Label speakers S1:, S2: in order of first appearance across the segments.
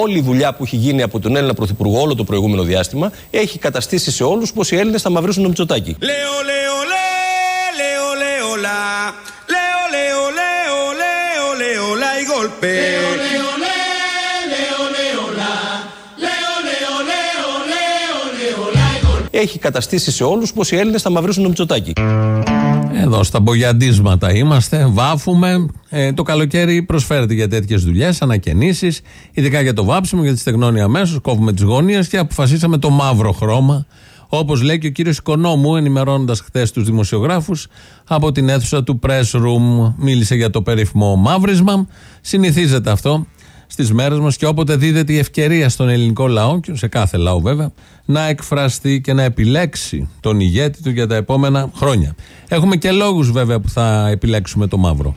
S1: όλη η δουλειά που έχει γίνει από τον Έλληνα Πρωθυπουργό όλο το προηγούμενο διάστημα έχει καταστήσει σε όλους πως οι Έλληνες θα μαυρίσουν το Μητσοτάκι. Λέω, λέω, λέω, λέω, λέω, λέω, λέω, λέω, λέω, έχει καταστήσει σε όλους πως οι Έλληνες θα μαυρίσουν το Μητσοτάκι.
S2: Εδώ στα μπογιαντίσματα είμαστε, βάφουμε. Ε, το καλοκαίρι προσφέρεται για τέτοιες δουλειές, ανακαινήσεις, ειδικά για το βάψιμο, γιατί στεγνώνει αμέσως, κόβουμε τις γωνίες και αποφασίσαμε το μαύρο χρώμα. Όπως λέει και ο κύριος Οικονόμου, ενημερώνοντας χθες τους δημοσιογράφους από την αίθουσα του Press Room, μίλησε για το περίφημο μαύρισμα. Συνηθίζεται αυτό στις μέρες μας και όποτε δίδεται η ευκαιρία στον ελληνικό λαό, και σε κάθε λαό βέβαια, να εκφραστεί και να επιλέξει τον ηγέτη του για τα επόμενα χρόνια. Έχουμε και λόγους βέβαια που θα επιλέξουμε το μαύρο.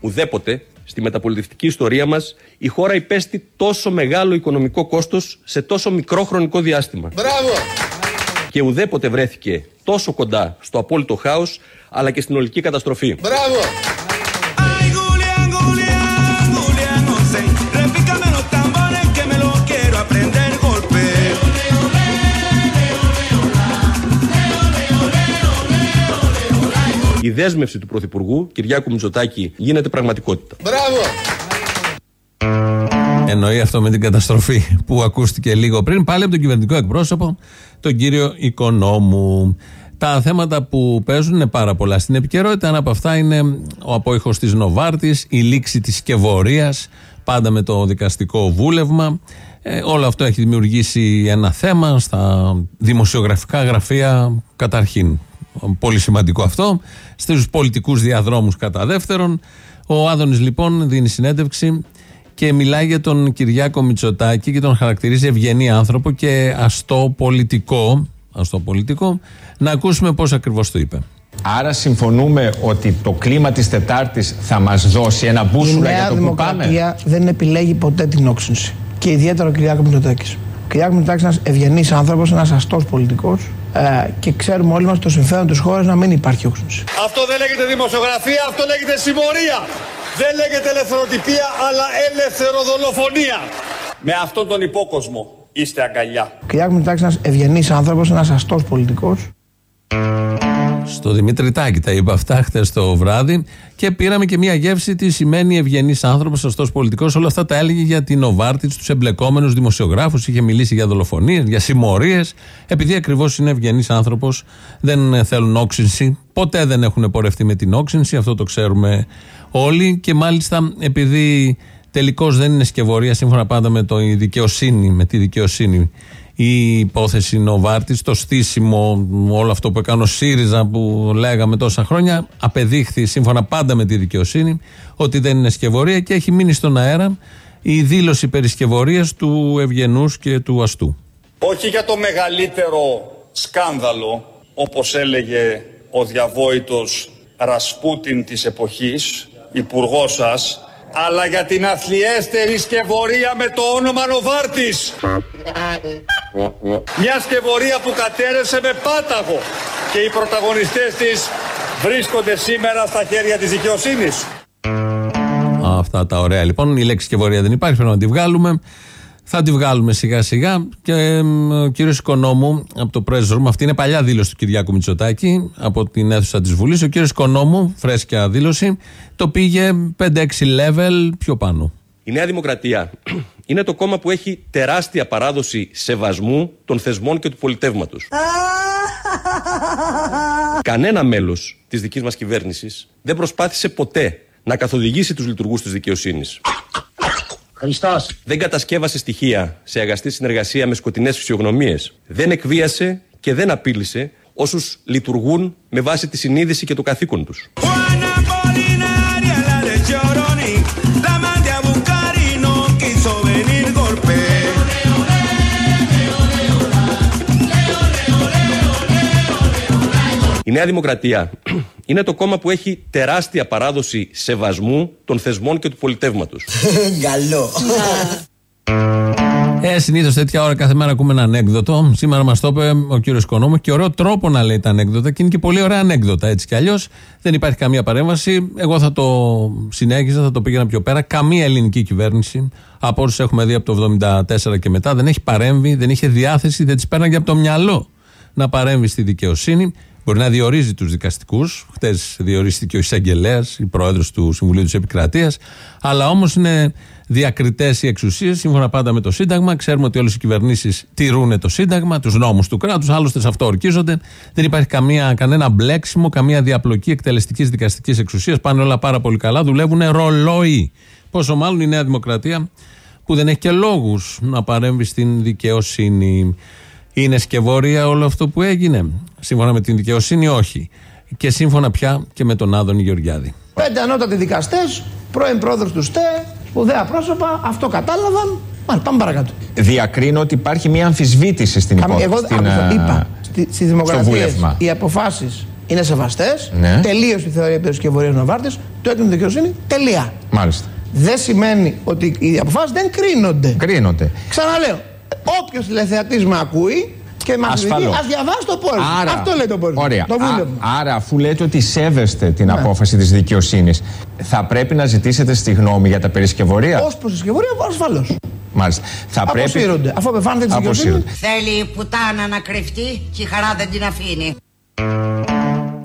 S1: Ουδέποτε στη μεταπολιτευτική ιστορία μας η χώρα υπέστη τόσο μεγάλο οικονομικό κόστος σε τόσο μικρό χρονικό διάστημα. Μπράβο! Και ουδέποτε βρέθηκε τόσο κοντά στο απόλυτο χάος αλλά και στην ολική καταστροφή. Μπράβο! Δέσμευση του Πρωθυπουργού Κυριάκου Μητσοτάκη γίνεται πραγματικότητα. Μπράβο!
S2: Εννοεί αυτό με την καταστροφή που ακούστηκε λίγο πριν, πάλι από τον κυβερνητικό εκπρόσωπο, τον κύριο Οικονόμου. Τα θέματα που παίζουν είναι πάρα πολλά στην επικαιρότητα. Ένα από αυτά είναι ο απόϊχος της Νοβάρτης, η λήξη της σκευωρίας, πάντα με το δικαστικό βούλευμα. Ε, όλο αυτό έχει δημιουργήσει ένα θέμα στα δημοσιογραφικά γραφεία καταρχήν. Πολύ σημαντικό αυτό. Στους πολιτικούς διαδρόμους κατά δεύτερον. Ο Άδωνης λοιπόν δίνει συνέντευξη και μιλάει για τον Κυριάκο Μητσοτάκη και τον χαρακτηρίζει ευγενή άνθρωπο και αστό πολιτικό. Αστό πολιτικό. Να ακούσουμε πώς ακριβώς το είπε.
S3: Άρα συμφωνούμε ότι το κλίμα της Τετάρτης θα μας δώσει ένα μπούσουλα για το που πάμε; Η
S4: Δημοκρατία δεν επιλέγει ποτέ την όξυνση. Και ιδιαίτερα ο Κυριάκος Μητσοτάκης. Ο Κυριάκος Μητσοτάκης είναι ένας ευγενής άνθρωπος, ένας αστός πολιτικός ε, και ξέρουμε όλοι μας το συμφέρον της χώρας να μην υπάρχει όξυνση.
S5: Αυτό δεν λέγεται δημοσιογραφία, αυτό λέγεται συμμορία. Δεν λέγεται ελευθεροτυπία, αλλά ελευθεροδολοφονία. Με αυτόν τον υπόκοσμο είστε αγκαλιά.
S4: Κυριάκο Μητσοτάκης είναι ένας ευγενής άνθρωπος, ένας αστός πολιτικός.
S2: Στο Δημήτρη Τάκη τα είπα αυτά χτες το βράδυ και πήραμε και μια γεύση τι σημαίνει ευγενής άνθρωπος, σωστός πολιτικός. Όλα αυτά τα έλεγε για την Οβάρτη, τους εμπλεκόμενους δημοσιογράφους. Είχε μιλήσει για δολοφονίες, για συμμορίες. Επειδή ακριβώς είναι ευγενής άνθρωπος, δεν θέλουν όξυνση. Ποτέ δεν έχουν πορευτεί με την όξυνση, αυτό το ξέρουμε όλοι. Και μάλιστα επειδή τελικώς δεν είναι σκευωρία σύμφωνα πάντα με το δικαιοσύνη, με τη δικαιοσύνη η υπόθεση Νοβάρτης, το στήσιμο, όλο αυτό που έκανε ο ΣΥΡΙΖΑ που λέγαμε τόσα χρόνια, απεδείχθη σύμφωνα πάντα με τη δικαιοσύνη ότι δεν είναι σκευωρία και έχει μείνει στον αέρα η δήλωση περισκευωρίας του ευγενούς και του αστού.
S5: Όχι για το μεγαλύτερο σκάνδαλο, όπως έλεγε ο διαβόητος Ρασπούτιν της εποχής, υπουργός σας, αλλά για την αθλιέστερη σκευωρία με το όνομα Νοβάρτης. Μια σκευωρία που κατέρεσε με πάταγο και οι πρωταγωνιστές της βρίσκονται σήμερα στα χέρια της δικαιοσύνης.
S2: Αυτά τα ωραία λοιπόν. Η λέξη σκευωρία δεν υπάρχει, πρέπει να τη βγάλουμε. Θα τη βγάλουμε σιγά σιγά. Και ο κύριος Οικονόμου από το Press Room, αυτή είναι παλιά δήλωση του Κυριάκου Μητσοτάκη από την αίθουσα της Βουλής. Ο κύριος Οικονόμου, φρέσκια δήλωση, το πήγε 5-6 level πιο πάνω.
S1: Η Νέα Δημοκρατία είναι το κόμμα που έχει τεράστια παράδοση σεβασμού των θεσμών και του πολιτεύματος. Κανένα μέλος της δικής μας κυβέρνησης δεν προσπάθησε ποτέ να καθοδηγήσει τους λειτουργούς της δικαιοσύνης. Χριστός. Δεν κατασκεύασε στοιχεία σε αγαστή συνεργασία με σκοτεινές φυσιογνωμίες. Δεν εκβίασε και δεν απείλησε όσους λειτουργούν με βάση τη συνείδηση και το καθήκον τους. Η Νέα Δημοκρατία είναι το κόμμα που έχει τεράστια παράδοση σεβασμού των θεσμών και του πολιτεύματος. Καλό.
S2: Ε, συνήθως τέτοια ώρα κάθε μέρα ακούμε ένα ανέκδοτο. Σήμερα μας το είπε ο κύριος Οικονόμου και ωραίο τρόπο να λέει τα ανέκδοτα και είναι και πολύ ωραία ανέκδοτα έτσι κι αλλιώς. Δεν υπάρχει καμία παρέμβαση. Εγώ θα το συνέχιζα, θα το πήγαινα πιο πέρα. Καμία ελληνική κυβέρνηση από όσους έχουμε δει από το 1974 και μετά δεν έχει παρέμβει, δεν είχε διάθεση, δεν της πέρναγε από το μυαλό να παρέμβει στη δικαιοσύνη. Μπορεί να διορίζει τους δικαστικούς. Χτες διορίστηκε ο εισαγγελέας, η πρόεδρος του Συμβουλίου της Επικρατείας. Αλλά όμως είναι διακριτές οι εξουσίες, σύμφωνα πάντα με το Σύνταγμα. Ξέρουμε ότι όλες οι κυβερνήσεις τηρούν το Σύνταγμα, τους νόμους του κράτους, άλλωστε σε αυτό ορκίζονται. Δεν υπάρχει καμία, κανένα μπλέξιμο, καμία διαπλοκή εκτελεστικής δικαστικής εξουσίας. Πάνε όλα πάρα πολύ καλά, δουλεύουν ρολόι. Πόσο μάλλον η Νέα Δημοκρατία που δεν έχει και λόγους να παρέμβει στην δικαιοσύνη. Είναι σκευωρία όλο αυτό που έγινε. Σύμφωνα με την δικαιοσύνη, όχι. Και σύμφωνα πια και με τον Άδωνη Γεωργιάδη.
S4: Πέντε ανώτατοι δικαστές, πρώην πρόεδρος του ΣΤΕ, σπουδαία πρόσωπα, αυτό κατάλαβαν. Μάλιστα, πάμε παρακάτω.
S3: Διακρίνω ότι υπάρχει μια αμφισβήτηση στην υπόθεση.
S4: Εγώ
S3: στην,
S4: είπα, στη, στη δημοκρατία οι αποφάσεις είναι σεβαστές.
S3: Ναι.
S4: Τελείωσε η θεωρία περί σκευωρίας Νοβάρτη. Το έκανε δικαιοσύνη. Τελεία.
S3: Μάλιστα.
S4: Δεν σημαίνει ότι οι αποφάσεις δεν κρίνονται.
S3: Κρίνονται.
S4: Ξαναλέω. Όποιος τηλεθεατής με ακούει και μας δει, ας διαβάσει το πόλεμο. Αυτό λέει το πόλεμο.
S3: Ωραία. Το Α, άρα, αφού λέτε ότι σέβεστε την ναι. απόφαση της δικαιοσύνης, θα πρέπει να ζητήσετε στη γνώμη για τα περισκευωρία.
S4: Ω περισκευωρία, ασφαλώς.
S3: Μάλιστα. Θα
S4: Αποσύρονται. Πρέπει... Αφού απεφάνεται της δικαιοσύνης.
S6: Θέλει η πουτάνα να κρυφτεί και η χαρά δεν την αφήνει.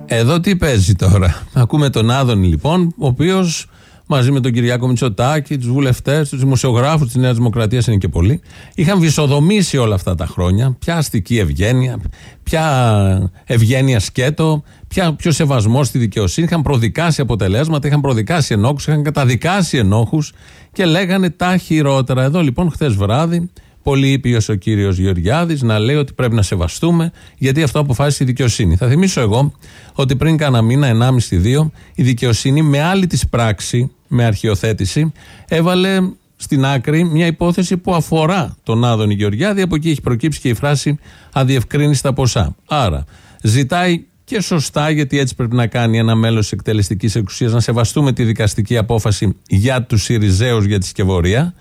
S2: Εδώ τι παίζει τώρα. Ακούμε τον Άδωνη λοιπόν, ο οποίος μαζί με τον Κυριάκο Μητσοτάκη, τους βουλευτές, τους δημοσιογράφους της Νέας Δημοκρατίας είναι και πολλοί, είχαν βυσοδομήσει όλα αυτά τα χρόνια. Ποια αστική ευγένεια, ποια ευγένεια σκέτο, ποια, ποιο σεβασμό στη δικαιοσύνη. Είχαν προδικάσει αποτελέσματα, είχαν προδικάσει ενόχους, είχαν καταδικάσει ενόχους και λέγανε τα χειρότερα. Εδώ λοιπόν χθες βράδυ πολύ ήπιος ο κύριος Γεωργιάδης να λέει ότι πρέπει να σεβαστούμε, γιατί αυτό αποφάσισε η δικαιοσύνη. Θα θυμίσω εγώ ότι πριν κάνα μήνα, ενάμιση δύο, η δικαιοσύνη με άλλη της πράξη, με αρχιοθέτηση, έβαλε στην άκρη μια υπόθεση που αφορά τον Άδωνη Γεωργιάδη. Από εκεί έχει προκύψει και η φράση αδιευκρίνηστα ποσά. Άρα, ζητάει και σωστά, γιατί έτσι πρέπει να κάνει ένα μέλος τη εκτελεστικής εξουσίας, να σεβαστούμε τη δικαστική απόφαση για τους Σιριζέου για τη σκευωρία.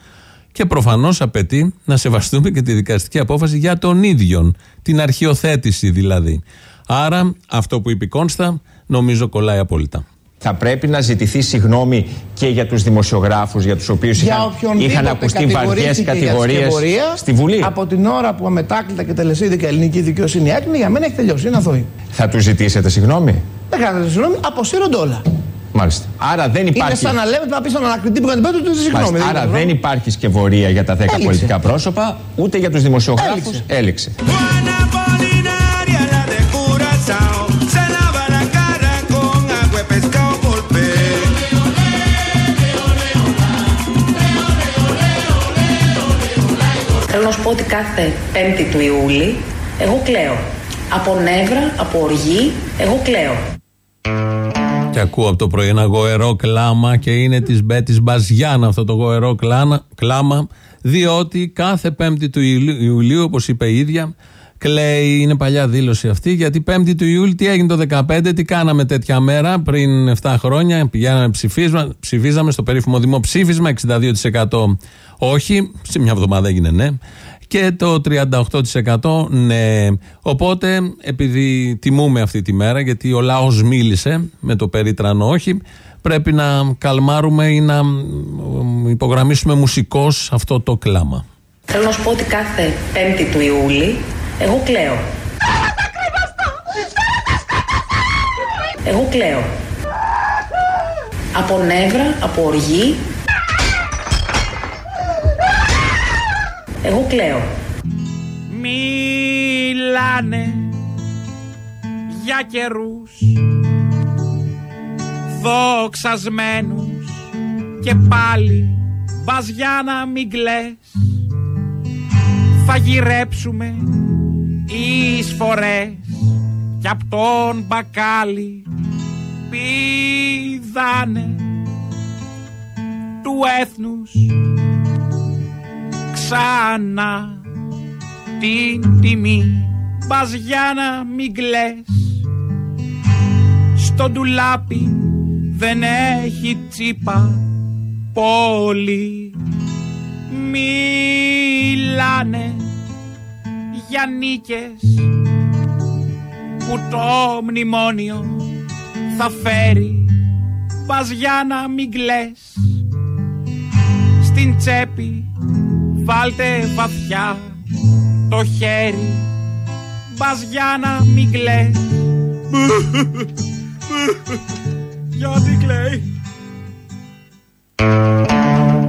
S2: Και προφανώς απαιτεί να σεβαστούμε και τη δικαστική απόφαση για τον ίδιο. Την αρχιοθέτηση δηλαδή. Άρα, αυτό που είπε η Κόνστα, νομίζω κολλάει απόλυτα.
S3: Θα πρέπει να ζητηθεί συγγνώμη και για τους δημοσιογράφους για τους οποίους για είχαν, είχαν ακουστεί βαριές κατηγορίες στη Βουλή.
S4: Από την ώρα που αμετάκλητα και τελεσίδικα ελληνική δικαιοσύνη έκλεινε, για μένα έχει τελειώσει. Είναι αθώη.
S3: Θα τους ζητήσετε συγγνώμη.
S4: Δεν χρειάζεται συγγνώμη, αποσύρονται όλα.
S3: Μάλιστα. Άρα δεν υπάρχει.
S4: Είναι σαν να λέμε να πεις στον ανακριτή που κάνει του συγγνώμη.
S3: Άρα δεν υπάρχει σκευωρία για τα 10 πολιτικά πρόσωπα, ούτε για τους δημοσιογράφους. Έληξε.
S7: Θέλω να σου πω ότι κάθε 5η του Ιούλη εγώ κλαίω. Από νεύρα, από οργή, εγώ κλαίω.
S2: Και ακούω από το πρωί. Ένα γοερό κλάμα και είναι της Μπέτη Μπαζιάν αυτό το γοερό κλάμα, διότι κάθε Πέμπτη του Ιουλίου, όπως είπε η ίδια, κλαίει, είναι παλιά δήλωση αυτή, γιατί Πέμπτη του Ιούλιου τι έγινε το 2015, τι κάναμε τέτοια μέρα πριν 7 χρόνια, πηγαίναμε ψηφίσμα, ψηφίζαμε στο περίφημο δημοψήφισμα, 62% όχι, σε μια εβδομάδα έγινε ναι και το 38% ναι. Οπότε, επειδή τιμούμε αυτή τη μέρα, γιατί ο λαός μίλησε με το περίτρανο όχι, πρέπει να καλμάρουμε ή να υπογραμμίσουμε μουσικώς αυτό το κλάμα.
S7: Θέλω να σου πω ότι κάθε 5η του Ιούλη εγώ κλαίω. Εγώ κλαίω. Από νεύρα, από οργή, Εγώ κλαίω.
S8: Μιλάνε για καιρούς δοξασμένους και πάλι βαζιά μην κλαις θα γυρέψουμε εισφορές κι απ' τον μπακάλι πηδάνε του έθνους ξανά την τιμή. Πας για να μην κλαις. Στο ντουλάπι δεν έχει τσίπα πολύ. Μιλάνε μιλάνε για νίκες που το μνημόνιο θα φέρει. Πας για να μην κλαις. Στην τσέπη βάλτε βαθιά το χέρι Πας για να μην κλαις Γιατί κλαίει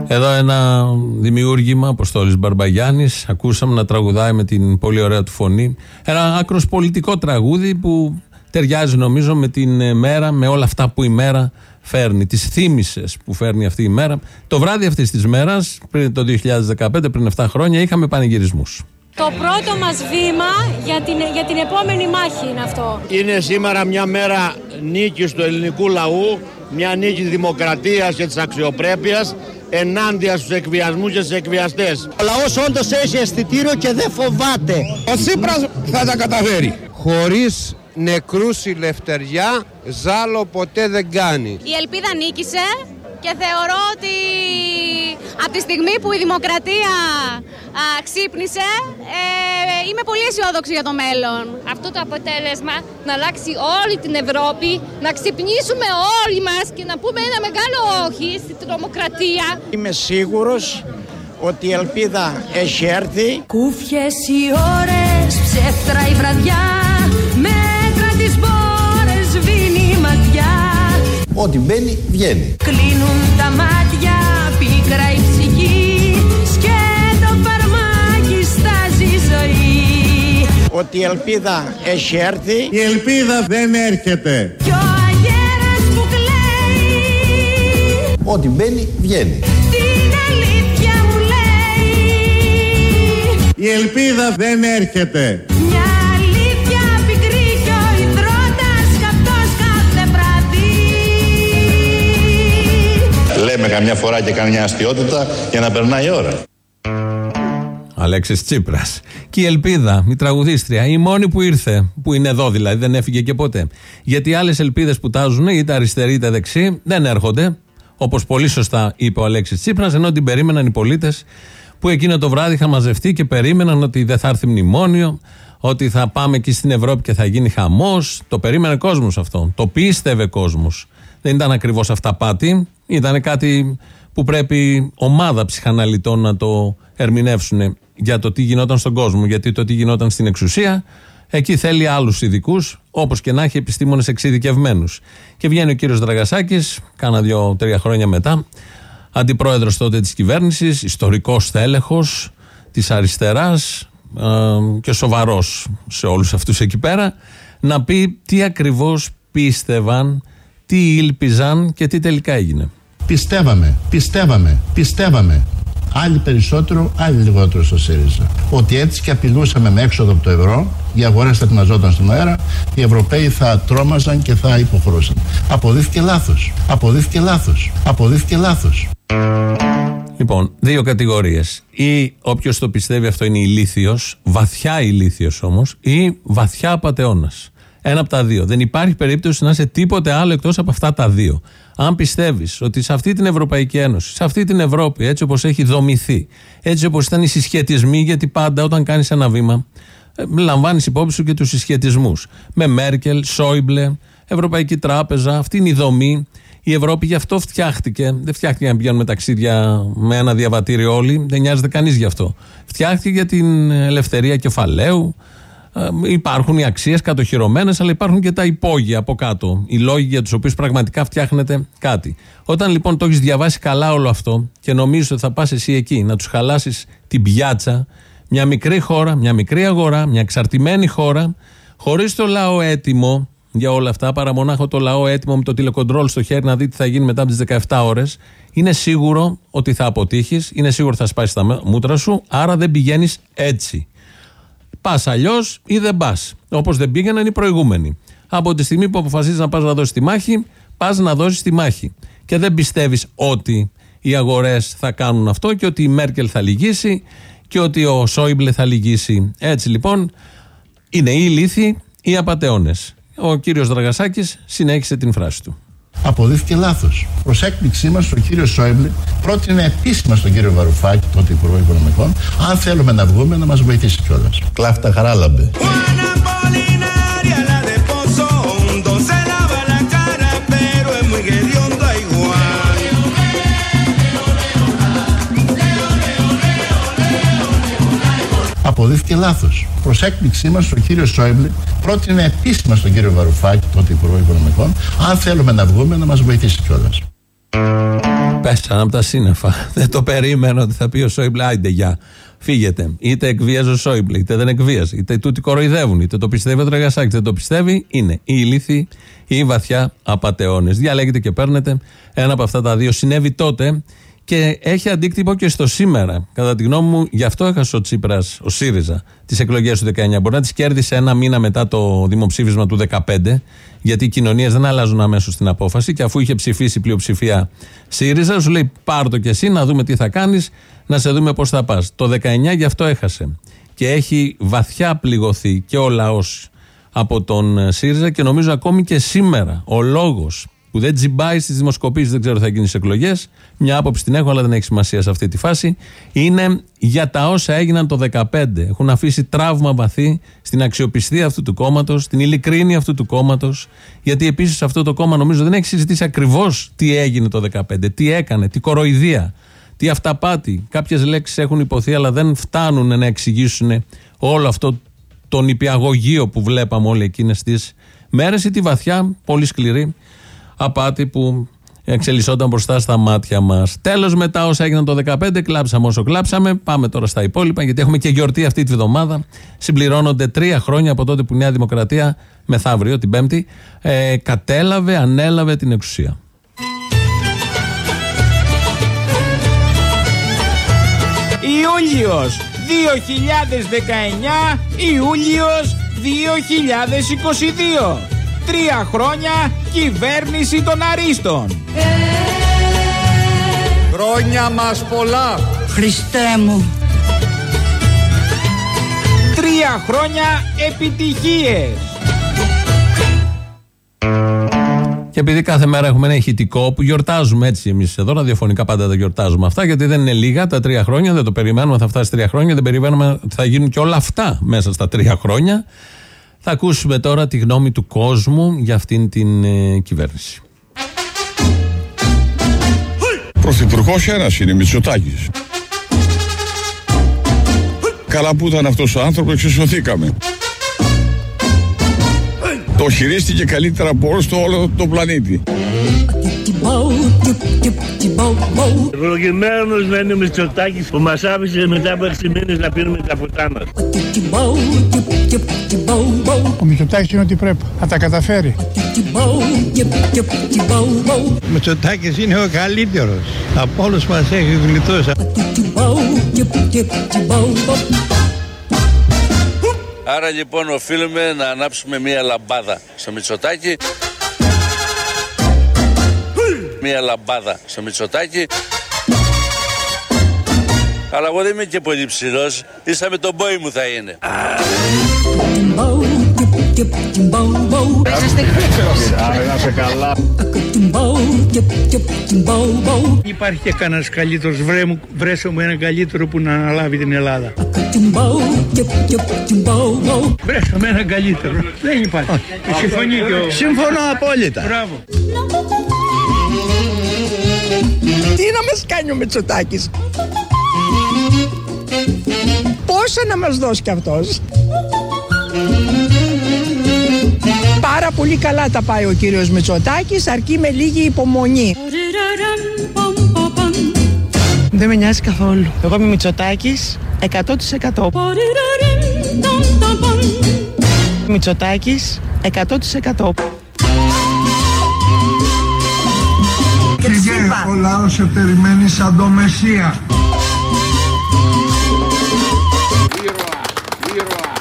S2: εδώ ένα δημιούργημα, Αποστόλης Μπαρμπαγιάννης. Ακούσαμε να τραγουδάει με την πολύ ωραία του φωνή. Ένα άκρος πολιτικό τραγούδι που ταιριάζει νομίζω με την μέρα, με όλα αυτά που η μέρα φέρνει, τις θύμησες που φέρνει αυτή η μέρα. Το βράδυ αυτής της μέρας, πριν το 2015, πριν 7 χρόνια, είχαμε πανηγυρισμούς.
S9: Το πρώτο μας βήμα για την, για την επόμενη μάχη είναι αυτό.
S10: Είναι σήμερα μια μέρα νίκης του ελληνικού λαού, μια νίκη δημοκρατίας και της αξιοπρέπειας ενάντια στους εκβιασμούς και στους εκβιαστές.
S11: Ο λαός όντως έχει αισθητήριο και δεν φοβάται.
S12: Ο Σύπρας θα τα καταφέρει.
S13: Χωρίς νεκρούς η λευτεριά ζάλο ποτέ δεν κάνει.
S9: Η ελπίδα νίκησε και θεωρώ ότι από τη στιγμή που η δημοκρατία α, ξύπνησε ε, είμαι πολύ αισιόδοξη για το μέλλον.
S14: Αυτό το αποτέλεσμα να αλλάξει όλη την Ευρώπη, να ξυπνήσουμε όλοι μας και να πούμε ένα μεγάλο όχι στην τρομοκρατία.
S11: Είμαι σίγουρος ότι η ελπίδα έχει έρθει.
S15: Κούφιες οι ώρες, ψεύτρα η βραδιά,
S16: Ό,τι μπαίνει, βγαίνει.
S15: Κλείνουν τα μάτια, πίκρα η ψυχή, σκέτο φαρμάκι στάζει ζωή.
S11: Ότι η ελπίδα έχει έρθει.
S12: Η ελπίδα δεν έρχεται.
S15: Κι ο αγέρας που κλαίει.
S16: Ό,τι μπαίνει, βγαίνει.
S15: Την αλήθεια μου λέει.
S12: Η ελπίδα δεν έρχεται.
S16: Λέμε καμιά φορά και καμιά αστείωτητα για να περνάει η ώρα.
S2: Αλέξης Τσίπρας. Και η Ελπίδα, η τραγουδίστρια, η μόνη που ήρθε, που είναι εδώ δηλαδή, δεν έφυγε και ποτέ. Γιατί άλλες ελπίδες που τάζουν, είτε αριστεροί είτε δεξί, δεν έρχονται. Όπως πολύ σωστά είπε ο Αλέξης Τσίπρας, ενώ την περίμεναν οι πολίτες που εκείνο το βράδυ είχαν μαζευτεί και περίμεναν ότι δεν θα έρθει μνημόνιο, ότι θα πάμε εκεί στην Ευρώπη και θα γίνει χαμός. Το περίμενε κόσμος αυτό. Το πίστευε κόσμος. Δεν ήταν ακριβώς αυταπάτη. Ήταν κάτι που πρέπει ομάδα ψυχαναλυτών να το ερμηνεύσουν για το τι γινόταν στον κόσμο. Γιατί το τι γινόταν στην εξουσία, εκεί θέλει άλλους ειδικούς, όπως και να έχει επιστήμονες εξειδικευμένους. Και βγαίνει ο κύριος Δραγασάκης, κάνα δύο-τρία χρόνια μετά, αντιπρόεδρος τότε της κυβέρνησης, ιστορικός τέλεχο της αριστεράς και σοβαρός σε όλους αυτούς εκεί πέρα, να πει τι ακριβώς πίστευαν, τι ήλπιζαν και τι τελικά έγινε.
S16: Πιστεύαμε, πιστεύαμε, πιστεύαμε. Άλλοι περισσότερο, άλλοι λιγότερο στο ΣΥΡΙΖΑ. Ότι έτσι και απειλούσαμε με έξοδο από το ευρώ, οι αγορές θα ετοιμαζόταν στον αέρα, οι Ευρωπαίοι θα τρόμαζαν και θα υποχωρούσαν. Αποδείχθηκε λάθος. Αποδείχθηκε λάθος. Αποδείχθηκε λάθος.
S2: Λοιπόν, δύο κατηγορίες. Ή όποιος το πιστεύει αυτό είναι ηλίθιος, βαθιά ηλίθιος όμως, ή βαθιά απαταιώνας. Ένα από τα δύο. Δεν υπάρχει περίπτωση να είσαι τίποτε άλλο εκτός από αυτά τα δύο. Αν πιστεύεις ότι σε αυτή την Ευρωπαϊκή Ένωση, σε αυτή την Ευρώπη, έτσι όπως έχει δομηθεί, έτσι όπως ήταν οι συσχετισμοί, γιατί πάντα όταν κάνεις ένα βήμα, ε, λαμβάνεις υπόψη σου και τους συσχετισμούς. Με Μέρκελ, Σόιμπλε, Ευρωπαϊκή Τράπεζα, αυτή είναι η δομή. Η Ευρώπη γι' αυτό φτιάχτηκε. Δεν φτιάχτηκε να πηγαίνουμε ταξίδια με ένα διαβατήριο όλοι. Δεν νοιάζεται κανείς γι' αυτό. Φτιάχτηκε για την ελευθερία κεφαλαίου. Ε, υπάρχουν οι αξίες κατοχυρωμένες, αλλά υπάρχουν και τα υπόγεια από κάτω. Οι λόγοι για τους οποίους πραγματικά φτιάχνεται κάτι. Όταν λοιπόν το έχεις διαβάσει καλά όλο αυτό και νομίζεις ότι θα πας εσύ εκεί να τους χαλάσεις την πιάτσα, μια μικρή χώρα, μια μικρή αγορά, μια εξαρτημένη χώρα, χωρίς το λαό έτοιμο για όλα αυτά, παρά μονάχο το λαό έτοιμο με το τηλεκοντρόλ στο χέρι να δει τι θα γίνει μετά από τις 17 ώρες, είναι σίγουρο ότι θα αποτύχεις, είναι σίγουρο ότι θα σπάσεις τα μούτρα σου, άρα δεν πηγαίνεις έτσι. Πας αλλιώς ή δεν πας. Όπως δεν πήγαιναν οι προηγούμενοι. Από τη στιγμή που αποφασίζεις να πας να δώσεις τη μάχη, πας να δώσεις τη μάχη. Και δεν πιστεύεις ότι οι αγορές θα κάνουν αυτό και ότι η Μέρκελ θα λυγίσει και ότι ο Σόιμπλε θα λυγίσει. Έτσι λοιπόν είναι ή ηλίθιοι ή απαταιώνες. Ο κύριος Δραγασάκης συνέχισε την φράση του.
S16: Αποδείχθηκε λάθος. Προς έκπληξή μας, ο κύριος Σόιμπλε πρότεινε επίσημα στον κύριο Βαρουφάκη, τότε Υπουργό Οικονομικών, αν θέλουμε να βγούμε, να μας βοηθήσει κιόλας. Κλάφτα χαράλαμπε. Αποδείχθηκε λάθος. Προς έκπληξή μας, ο κύριος Σόιμπλε πρότεινε επίσημα στον κύριο Βαρουφάκη, τότε Υπουργό Οικονομικών, αν θέλουμε να βγούμε, να μας βοηθήσει κιόλας.
S2: Πέσανε από τα σύννεφα. Δεν το περίμενα ότι θα πει ο Σόιμπλε, άιντε γεια. Φύγετε. Είτε εκβίαζε ο Σόιμπλε, είτε δεν εκβίαζε. Είτε τούτοι κοροϊδεύουν, είτε το πιστεύει ο Τραγασάκη, είτε το πιστεύει. Είναι η ηλίθιοι ή η βαθιά απαταιώνες. Διαλέγετε και παίρνετε. Ένα από αυτά τα δύο συνέβη τότε και έχει αντίκτυπο και στο σήμερα. Κατά τη γνώμη μου, γι' αυτό έχασε ο Τσίπρας, ο ΣΥΡΙΖΑ, τις εκλογές του 19. Μπορεί να τις κέρδισε ένα μήνα μετά το δημοψήφισμα του 15, γιατί οι κοινωνίες δεν αλλάζουν αμέσως την απόφαση. Και αφού είχε ψηφίσει πλειοψηφία ΣΥΡΙΖΑ, σου λέει πάρ το κι εσύ να δούμε τι θα κάνεις, να σε δούμε πώς θα πας. Το 19 γι' αυτό έχασε. Και έχει βαθιά πληγωθεί και ο λαός από τον ΣΥΡΙΖΑ και νομίζω ακόμη και σήμερα ο λόγος που δεν τζιμπάει στις δημοσκοπήσεις, δεν ξέρω θα γίνει στις εκλογές. Μια άποψη την έχω, αλλά δεν έχει σημασία σε αυτή τη φάση. Είναι για τα όσα έγιναν το 2015. Έχουν αφήσει τραύμα βαθύ στην αξιοπιστία αυτού του κόμματος, στην ειλικρίνη αυτού του κόμματος. Γιατί επίσης αυτό το κόμμα νομίζω δεν έχει συζητήσει ακριβώς τι έγινε το 2015, τι έκανε, τι κοροϊδία, τι αυταπάτη. Κάποιες λέξεις έχουν υποθεί, αλλά δεν φτάνουν να εξηγήσουν όλο αυτό τον υπηαγωγείο που βλέπαμε όλοι εκείνες τις μέρες ή τη βαθιά, πολύ σκληρή απάτη που εξελισσόταν μπροστά στα μάτια μας. Τέλος, μετά όσα έγιναν το 2015, κλάψαμε όσο κλάψαμε. Πάμε τώρα στα υπόλοιπα, γιατί έχουμε και γιορτή αυτή τη βδομάδα. Συμπληρώνονται τρία χρόνια από τότε που η Νέα Δημοκρατία, μεθαύριο, την Πέμπτη, ε, κατέλαβε, ανέλαβε την εξουσία.
S8: Ιούλιος 2019, Ιούλιος 2022 τρία χρόνια κυβέρνηση των Αρίστων.
S5: Χρόνια μας πολλά.
S6: Χριστέ μου.
S8: Τρία χρόνια επιτυχίες.
S2: Και επειδή κάθε μέρα έχουμε ένα ηχητικό που γιορτάζουμε έτσι εμείς εδώ, ραδιοφωνικά πάντα τα γιορτάζουμε αυτά, γιατί δεν είναι λίγα τα τρία χρόνια, δεν το περιμένουμε, θα φτάσει τρία χρόνια, δεν περιμένουμε ότι θα γίνουν και όλα αυτά μέσα στα τρία χρόνια. Θα ακούσουμε τώρα τη γνώμη του κόσμου για αυτήν την ε, κυβέρνηση.
S12: Πρωθυπουργός ένας είναι, Μητσοτάκης. Καλά που ήταν αυτός ο άνθρωπος, εξισωθήκαμε. Το χειρίστηκε καλύτερα από όλο το όλο το πλανήτη.
S10: Ευλογημένος να είναι ο Μητσοτάκης που μας άφησε μετά από 6 μήνες να πίνουμε τα ποτά μας.
S4: Ο Μητσοτάκης είναι ό,τι πρέπει. Θα τα καταφέρει.
S11: Ο Μητσοτάκης είναι ο καλύτερος. Από όλους μας έχει γλιτώσει.
S17: Άρα λοιπόν οφείλουμε να ανάψουμε μία λαμπάδα στο Μητσοτάκι μία λαμπάδα στο Μητσοτάκι. Αλλά εγώ δεν είμαι και πολύ ψηλός, ίσα με τον μπόι μου θα είναι.
S11: Υπάρχει και κανένας καλύτερος, βρέ μου, βρέσω μου έναν καλύτερο που να αναλάβει την Ελλάδα. Βρέσω με έναν καλύτερο, δεν υπάρχει. Συμφωνεί και ο...
S10: Συμφωνώ απόλυτα.
S11: Μπράβο.
S4: Τι να μας κάνει ο Μητσοτάκης; Πόσα να μας δώσει κι αυτός; Πάρα πολύ καλά τα πάει ο κύριος Μητσοτάκης, αρκεί με λίγη υπομονή. Δεν με νοιάζει καθόλου. Εγώ είμαι Μητσοτάκης 100%. Μητσοτάκης 100%.
S12: ο λαός σε περιμένει σαν το Μεσσία.
S10: Ήρωα, ήρωα,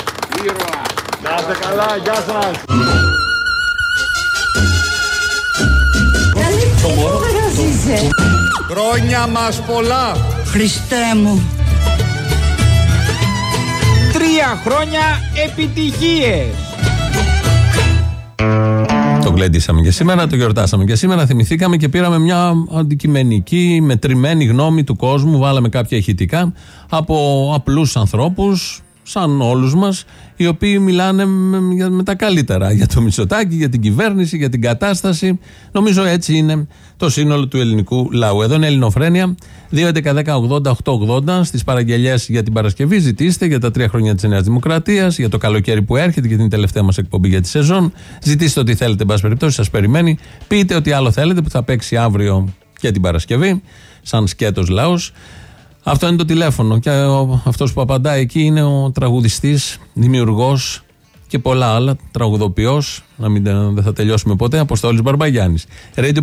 S10: ήρωα. Να είστε καλά, γεια σας.
S5: Χρόνια μας πολλά.
S6: Χριστέ μου.
S8: Τρία χρόνια επιτυχίες.
S2: γλεντήσαμε και σήμερα, το γιορτάσαμε και σήμερα. Θυμηθήκαμε και πήραμε μια αντικειμενική, μετρημένη γνώμη του κόσμου. Βάλαμε κάποια ηχητικά από απλούς ανθρώπους, σαν όλους μας, οι οποίοι μιλάνε με, με τα καλύτερα για το Μητσοτάκι, για την κυβέρνηση, για την κατάσταση. Νομίζω έτσι είναι το σύνολο του ελληνικού λαού. Εδώ είναι Ελληνοφρένια, 2.11.10.80.880 στις παραγγελίες για την Παρασκευή. Ζητήστε για τα τρία χρόνια της Νέας Δημοκρατίας, για το καλοκαίρι που έρχεται και την τελευταία μας εκπομπή για τη σεζόν. Ζητήστε ό,τι θέλετε, εν πάση περιπτώσει, σας περιμένει. Πείτε ό,τι άλλο θέλετε που θα παίξει αύριο για την Παρασκευή, σαν σκέτος λαός. Αυτό είναι το τηλέφωνο. Και αυτός που απαντάει εκεί είναι ο τραγουδιστής, δημιουργός και πολλά άλλα. Τραγουδοποιός, να μην δεν θα τελειώσουμε ποτέ. Αποστόλης Μπαρμπαγιάννης. Radio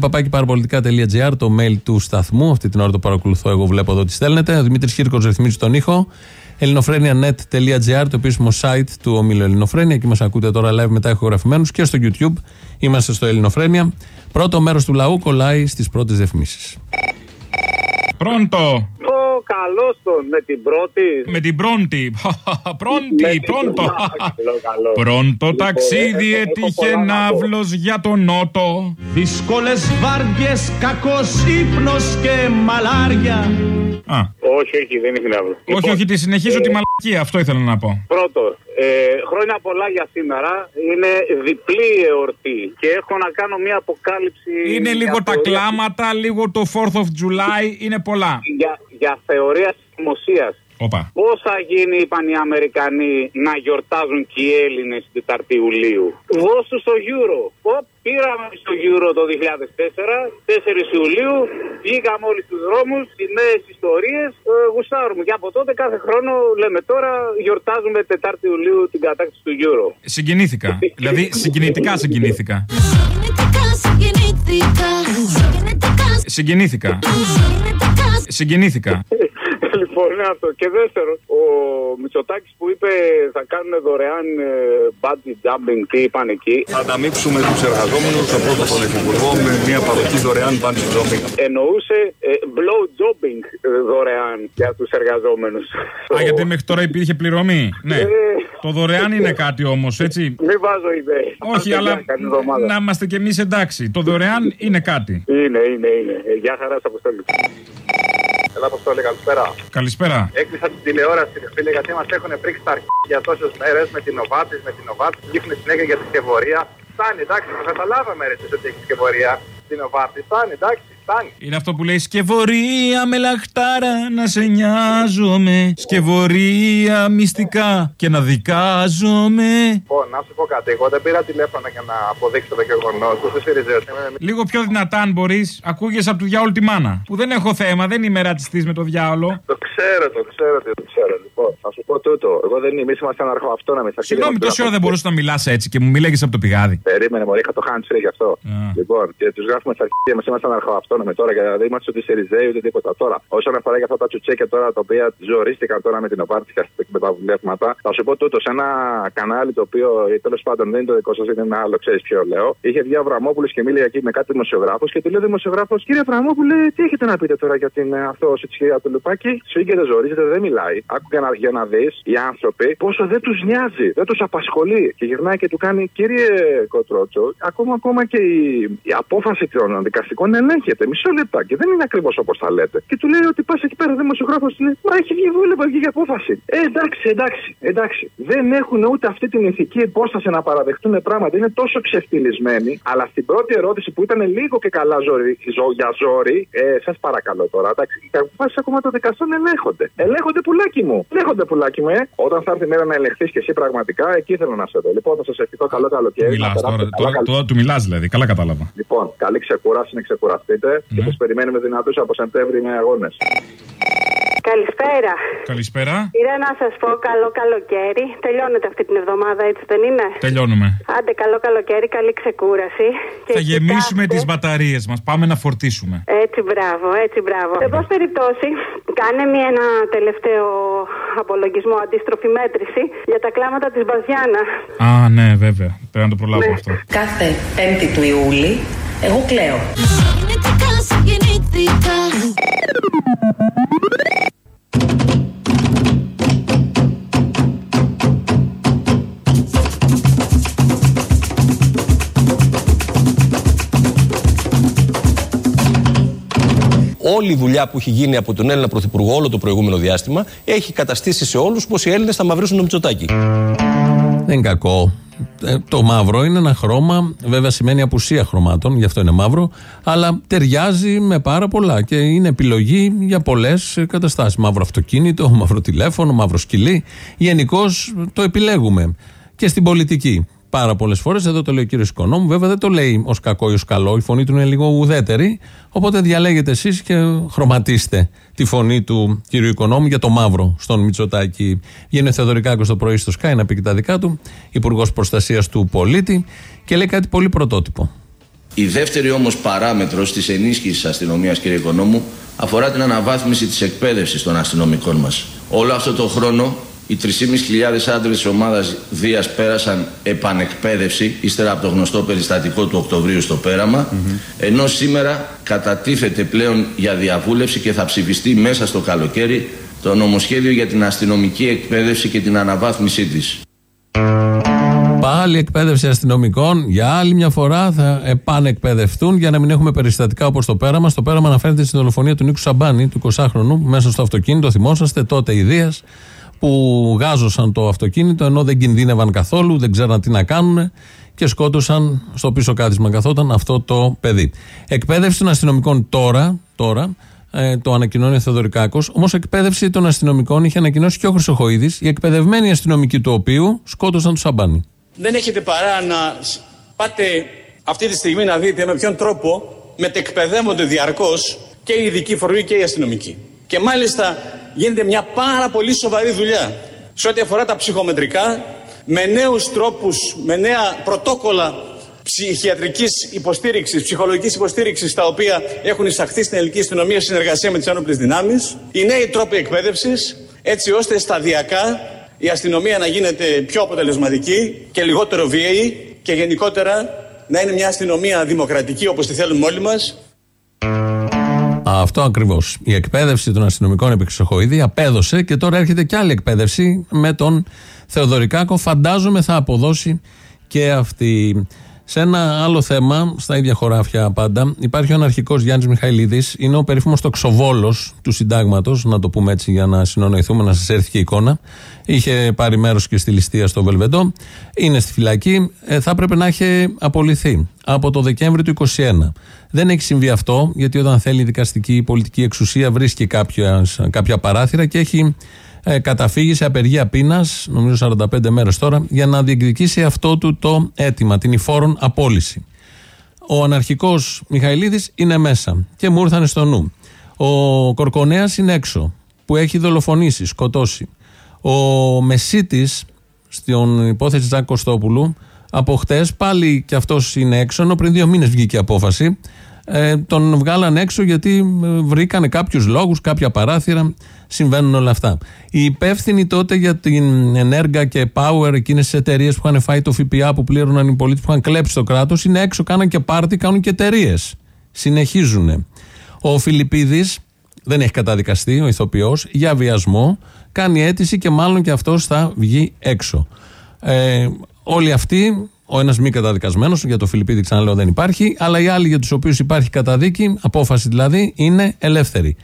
S2: το mail του σταθμού. Αυτή την ώρα το παρακολουθώ. Εγώ βλέπω εδώ τι στέλνετε. Ο Δημήτρης Χίρκο ρυθμίζει τον ήχο. ελληνοφρένια.net.gr, το επίσημο site του ομίλου Ελληνοφρένια. Εκεί μας ακούτε τώρα live μετά ηχογραφημένους και στο YouTube. Είμαστε στο Ελληνοφρένια. Πρώτο μέρος του λαού κολλάει στις πρώτες διαφημίσεις.
S18: Πρώτο! Καλό τον με την πρώτη.
S11: Με την πρώτη. Πρώτη, πρώτο. Πρώτο ταξίδι έτυχε ναύλος για τον Νότο.
S8: Δύσκολε βάρδιες, κακός ύπνος και μαλάρια.
S18: Α. Όχι, όχι, δεν είναι ναύλο.
S11: Όχι, όχι, τη συνεχίζω τη μαλακία, αυτό ήθελα να πω.
S18: Πρώτο, ε, χρόνια πολλά για σήμερα. Είναι διπλή εορτή και έχω να κάνω μια αποκάλυψη.
S11: Είναι λίγο τα κλάματα, λίγο το 4th of July, είναι πολλά.
S18: Για, για θεωρία δημοσίας.
S11: Πώς
S18: θα γίνει, είπαν οι Αμερικανοί, να γιορτάζουν και οι Έλληνες την Τετάρτη Ιουλίου. Δώσου στο Euro. Οπ, πήραμε στο Euro το 2004, 4 Ιουλίου, βγήκαμε όλοι στους δρόμους, οι νέες ιστορίες, ε, γουστάρουμε. Και από τότε κάθε χρόνο λέμε τώρα γιορτάζουμε Τετάρτη Ιουλίου την κατάκτηση του Euro.
S11: Συγκινήθηκα. δηλαδή συγκινητικά συγκινήθηκα. Συγκινήθηκα. Συγκινήθηκα.
S18: λοιπόν, είναι αυτό. Και δεύτερο, ο Μητσοτάκης που είπε θα κάνουν δωρεάν budget jumping, τι είπαν εκεί.
S5: Θα ανταμείψουμε τους εργαζόμενους από πρώτο τον Υφυπουργό με μια παροχή δωρεάν budget jumping.
S18: Εννοούσε ε, blow jobbing ε, δωρεάν για τους εργαζόμενους.
S11: Α, γιατί μέχρι τώρα υπήρχε πληρωμή; Ναι. Ε, το δωρεάν είναι κάτι όμως, έτσι;
S18: Μην βάζω ιδέες.
S11: Όχι, αλλά να είμαστε κι εμείς εντάξει. Το δωρεάν είναι κάτι.
S18: Είναι, είναι, είναι. Γεια χαρά, Αποστόλη. Ελά, Αποστόλη, καλησπέρα.
S11: Καλησπέρα.
S18: Έκλεισα την τηλεόραση, φίλε, γιατί μας έχουν πρίξει τα για τόσες μέρες με την Οβάτη, με την Οβάτη. Δείχνει συνέχεια για τη σκευωρία. Φτάνει, εντάξει, το καταλάβαμε ρε, ότι έχεις σκευωρία. Την Οβάτη, φτάνει, εντάξει.
S11: Είναι αυτό που λέει Σκευωρία με λαχτάρα να σε νοιάζομαι. Σκευωρία μυστικά και να δικάζομαι.
S18: Λοιπόν, να σου πω κάτι. Εγώ δεν πήρα τηλέφωνο για να αποδείξω το γεγονό.
S11: Λίγο πιο δυνατά, αν μπορείς, ακούγε από του διάολου τη μάνα. Που δεν έχω θέμα, δεν είμαι ρατσιστής με το διάολο.
S18: Το ξέρω, το ξέρω, το ξέρω. Λοιπόν, θα σου πω τούτο. Εγώ δεν είμαι, εμεί είμαστε αναρχοαυτόνομοι.
S11: Συγγνώμη, τόση ώρα δεν μπορούσες να μιλάς έτσι και μου μιλάγε από το πηγάδι.
S18: Περίμενε, Μωρή, είχα το hands γι' αυτό. Λοιπόν, και τους γράφουμε στα αρχεία μας είμαστε αναρχοαυτόνομοι τώρα γιατί δεν είμαστε ούτε σε Ριζέη ούτε τίποτα. Τώρα, όσον αφορά για αυτά τα τσουτσέκια τώρα τα οποία ζορίστηκαν τώρα με την Οβάρτη και με τα βουλεύματα, θα σου πω τούτο σε ένα κανάλι το οποίο ε, τέλος πάντων δεν είναι το δικό σας, είναι ένα άλλο, ξέρεις ποιο λέω. Είχε βγει ο Αβραμόπουλος και μίλησε εκεί με κάτι δημοσιογράφους και του λέει δημοσιογράφος, κύριε Αβραμόπουλε, τι έχετε να πείτε τώρα για την ε, αυτόωση τη κυρία του Λουπάκη; Σφίγγεται, ζορίζεται, δεν μιλάει. Άκου για να, για να δεις οι άνθρωποι πόσο δεν τους νοιάζει, δεν τους απασχολεί. Και γυρνάει και του κάνει, κύριε Κοτρότσο, ακόμα, ακόμα και η, η απόφαση των δικαστικών ελέγχεται. Μισό λεπτά και δεν είναι ακριβώς όπως τα λέτε. Και του λέει ότι πας εκεί πέρα δημοσιογράφος του λέει Μα έχει βγει βούλευα για απόφαση. Ε, εντάξει, εντάξει, εντάξει. Δεν έχουν ούτε αυτή την ηθική υπόσταση να παραδεχτούν πράγματα. Είναι τόσο ξεφτυλισμένοι. Αλλά στην πρώτη ερώτηση που ήταν λίγο και καλά ζόρι, ζω, για ζόρι, ε, σας παρακαλώ τώρα, εντάξει. Οι αποφάσεις ακόμα των δικαστών ελέγχονται. Ελέγχονται πουλάκι μου. Ελέγχονται πουλάκι μου, ε. Όταν θα έρθει η μέρα να ελεγχθείς και εσύ πραγματικά, εκεί θέλω να σε δω. Λοιπόν, θα σας ευχηθώ καλό καλοκαίρι.
S11: Μιλάς τώρα, τώρα, τώρα, του μιλάς δηλαδή. Καλά κατάλαβα.
S18: Λοιπόν, καλή ξεκουράση να ξεκουραστείτε. Και ναι. περιμένουμε δυνατούς από Σεπτέμβρη με αγώνες.
S19: Καλησπέρα.
S11: Καλησπέρα.
S19: Πήρα να σας πω καλό καλοκαίρι. Τελειώνεται αυτή την εβδομάδα, έτσι δεν είναι;
S11: Τελειώνουμε.
S19: Άντε, καλό καλοκαίρι, καλή ξεκούραση.
S11: Θα γεμίσουμε τις μπαταρίες μας. Πάμε να φορτίσουμε.
S19: Έτσι, μπράβο, έτσι, μπράβο. Σε πάση περιπτώσει, κάνε μια ένα τελευταίο απολογισμό, αντίστροφη μέτρηση για τα κλάματα της Μπαζιάνα.
S11: Α, ναι, βέβαια. Πρέπει το προλάβω ναι.
S7: Κάθε 5η του Ιούλη, εγώ κλαίω.
S1: όλη η δουλειά που έχει γίνει από τον Έλληνα Πρωθυπουργό όλο το προηγούμενο διάστημα έχει καταστήσει σε όλους πως οι Έλληνες θα μαυρίσουν το Μητσοτάκι.
S2: Δεν κακό. Ε, το μαύρο είναι ένα χρώμα, βέβαια σημαίνει απουσία χρωμάτων, γι' αυτό είναι μαύρο, αλλά ταιριάζει με πάρα πολλά και είναι επιλογή για πολλές καταστάσεις. Μαύρο αυτοκίνητο, μαύρο τηλέφωνο, μαύρο σκυλί. Γενικώς το επιλέγουμε. Και στην πολιτική πάρα πολλές φορές. Εδώ το λέει ο κύριος Οικονόμου. Βέβαια δεν το λέει ως κακό ή ως καλό. Η φωνή του είναι λίγο ουδέτερη. Οπότε διαλέγετε εσείς και χρωματίστε τη φωνή του κύριου Οικονόμου για το μαύρο στον Μητσοτάκη. Βγαίνει ο Θεοδωρικάκος το πρωί στο Sky να πει και τα δικά του. Υπουργός Προστασίας του Πολίτη και λέει κάτι πολύ πρωτότυπο.
S20: Η δεύτερη όμως παράμετρος της ενίσχυσης τη αστυνομίας, κύριε Οικονόμου, αφορά την αναβάθμιση της εκπαίδευσης των αστυνομικών μας. Όλο αυτό το χρόνο οι 3.500 άντρες της ομάδας Δίας πέρασαν επανεκπαίδευση ύστερα από το γνωστό περιστατικό του Οκτωβρίου στο πέραμα ενώ σήμερα κατατίθεται πλέον για διαβούλευση και θα ψηφιστεί μέσα στο καλοκαίρι το νομοσχέδιο για την αστυνομική εκπαίδευση και την αναβάθμισή της.
S2: Πάλι εκπαίδευση αστυνομικών για άλλη μια φορά θα επανεκπαιδευτούν για να μην έχουμε περιστατικά όπως το πέραμα. Στο πέραμα αναφέρεται στην δολοφονία του Νίκου Σαμπάνη, του 20χρονου, μέσα στο αυτοκίνητο. Θυμόσαστε τότε η Δίας που γάζωσαν το αυτοκίνητο ενώ δεν κινδύνευαν καθόλου, δεν ξέραν τι να κάνουν και σκότωσαν στο πίσω κάθισμα καθόταν αυτό το παιδί. Εκπαίδευση των αστυνομικών τώρα, τώρα ε, το ανακοινώνει ο Θεοδωρικάκος. Όμως, εκπαίδευση των αστυνομικών είχε ανακοινώσει και ο Χρυσοχοίδης, οι εκπαιδευμένοι αστυνομικοί του οποίου σκότωσαν τους Σαμπάνι.
S21: Δεν έχετε παρά να πάτε αυτή τη στιγμή να δείτε με ποιον τρόπο μετεκπαιδεύονται διαρκώς και οι ειδικοί φορεί και οι αστυνομικοί. Και μάλιστα γίνεται μια πάρα πολύ σοβαρή δουλειά σε ό,τι αφορά τα ψυχομετρικά, με νέους τρόπους, με νέα πρωτόκολλα ψυχιατρικής υποστήριξης, ψυχολογικής υποστήριξης, τα οποία έχουν εισαχθεί στην ελληνική αστυνομία σε συνεργασία με τις άνοπλες δυνάμεις, οι νέοι τρόποι εκπαίδευσης, έτσι ώστε σταδιακά η αστυνομία να γίνεται πιο αποτελεσματική και λιγότερο βίαιη και γενικότερα να είναι μια αστυνομία δημοκρατική όπως τη θέλουμε όλοι μας.
S2: Αυτό ακριβώς. Η εκπαίδευση των αστυνομικών επί Χρυσοχοίδη απέδωσε και τώρα έρχεται και άλλη εκπαίδευση με τον Θεοδωρικάκο. Φαντάζομαι θα αποδώσει και αυτή. Σε ένα άλλο θέμα, στα ίδια χωράφια πάντα, υπάρχει ο αναρχικός Γιάννης Μιχαηλίδης. Είναι ο περίφημος τοξοβόλος του συντάγματος, να το πούμε έτσι για να συνονοηθούμε, να σας έρθει και η εικόνα. Είχε πάρει μέρος και στη ληστεία στο Βελβεντό. Είναι στη φυλακή. Ε, θα έπρεπε να έχει απολυθεί από το Δεκέμβριο του 2021. Δεν έχει συμβεί αυτό, γιατί όταν θέλει η δικαστική η πολιτική εξουσία βρίσκει κάποια, κάποια παράθυρα και έχει ε, καταφύγει σε απεργία πείνας, νομίζω 45 μέρες τώρα, για να διεκδικήσει αυτό του το αίτημα, την υφόρον απόλυση. Ο αναρχικός Μιχαηλίδης είναι μέσα και μου ήρθαν στο νου. Ο Κορκονέας είναι έξω, που έχει δολοφονήσει, σκοτώσει. Ο Μεσίτης, στην υπόθεση Τζάκ Κωστόπουλου, από χτες πάλι και αυτός είναι έξω, ενώ πριν δύο μήνες βγήκε η απόφαση. Ε, τον βγάλαν έξω γιατί ε, βρήκανε κάποιους λόγους, κάποια παράθυρα. Συμβαίνουν όλα αυτά. Οι υπεύθυνοι τότε για την Ενέργα και Power, εκείνες τις εταιρείες που είχαν φάει το ΦΠΑ που πλήρωναν οι πολίτες που είχαν κλέψει το κράτος, είναι έξω, κάναν και πάρτι, κάνουν και εταιρείες. Συνεχίζουν. Ο Φιλιππίδης δεν έχει καταδικαστεί, ο ηθοποιός, για βιασμό. Κάνει αίτηση και μάλλον και αυτός θα βγει έξω. Ε, όλοι αυτοί ο ένας μη καταδικασμένος, για το Φιλιππίδη ξαναλέω δεν υπάρχει, αλλά οι άλλοι για τους οποίους υπάρχει καταδίκη, απόφαση δηλαδή, είναι ελεύθεροι.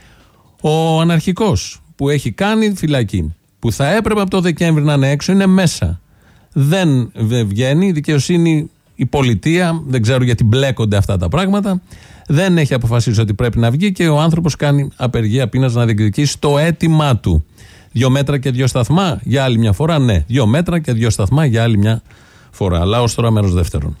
S2: Ο αναρχικός που έχει κάνει φυλακή, που θα έπρεπε από το Δεκέμβρη να είναι έξω, είναι μέσα. Δεν βγαίνει. Η δικαιοσύνη, η πολιτεία, δεν ξέρω γιατί μπλέκονται αυτά τα πράγματα, δεν έχει αποφασίσει ότι πρέπει να βγει και ο άνθρωπος κάνει απεργία πείνας να διεκδικήσει το αίτημά του. Δύο μέτρα και δύο σταθμά για άλλη μια φορά, ναι. Δύο μέτρα και δύο σταθμά για άλλη μια φορά. Αλλά ω τώρα μέρος δεύτερον.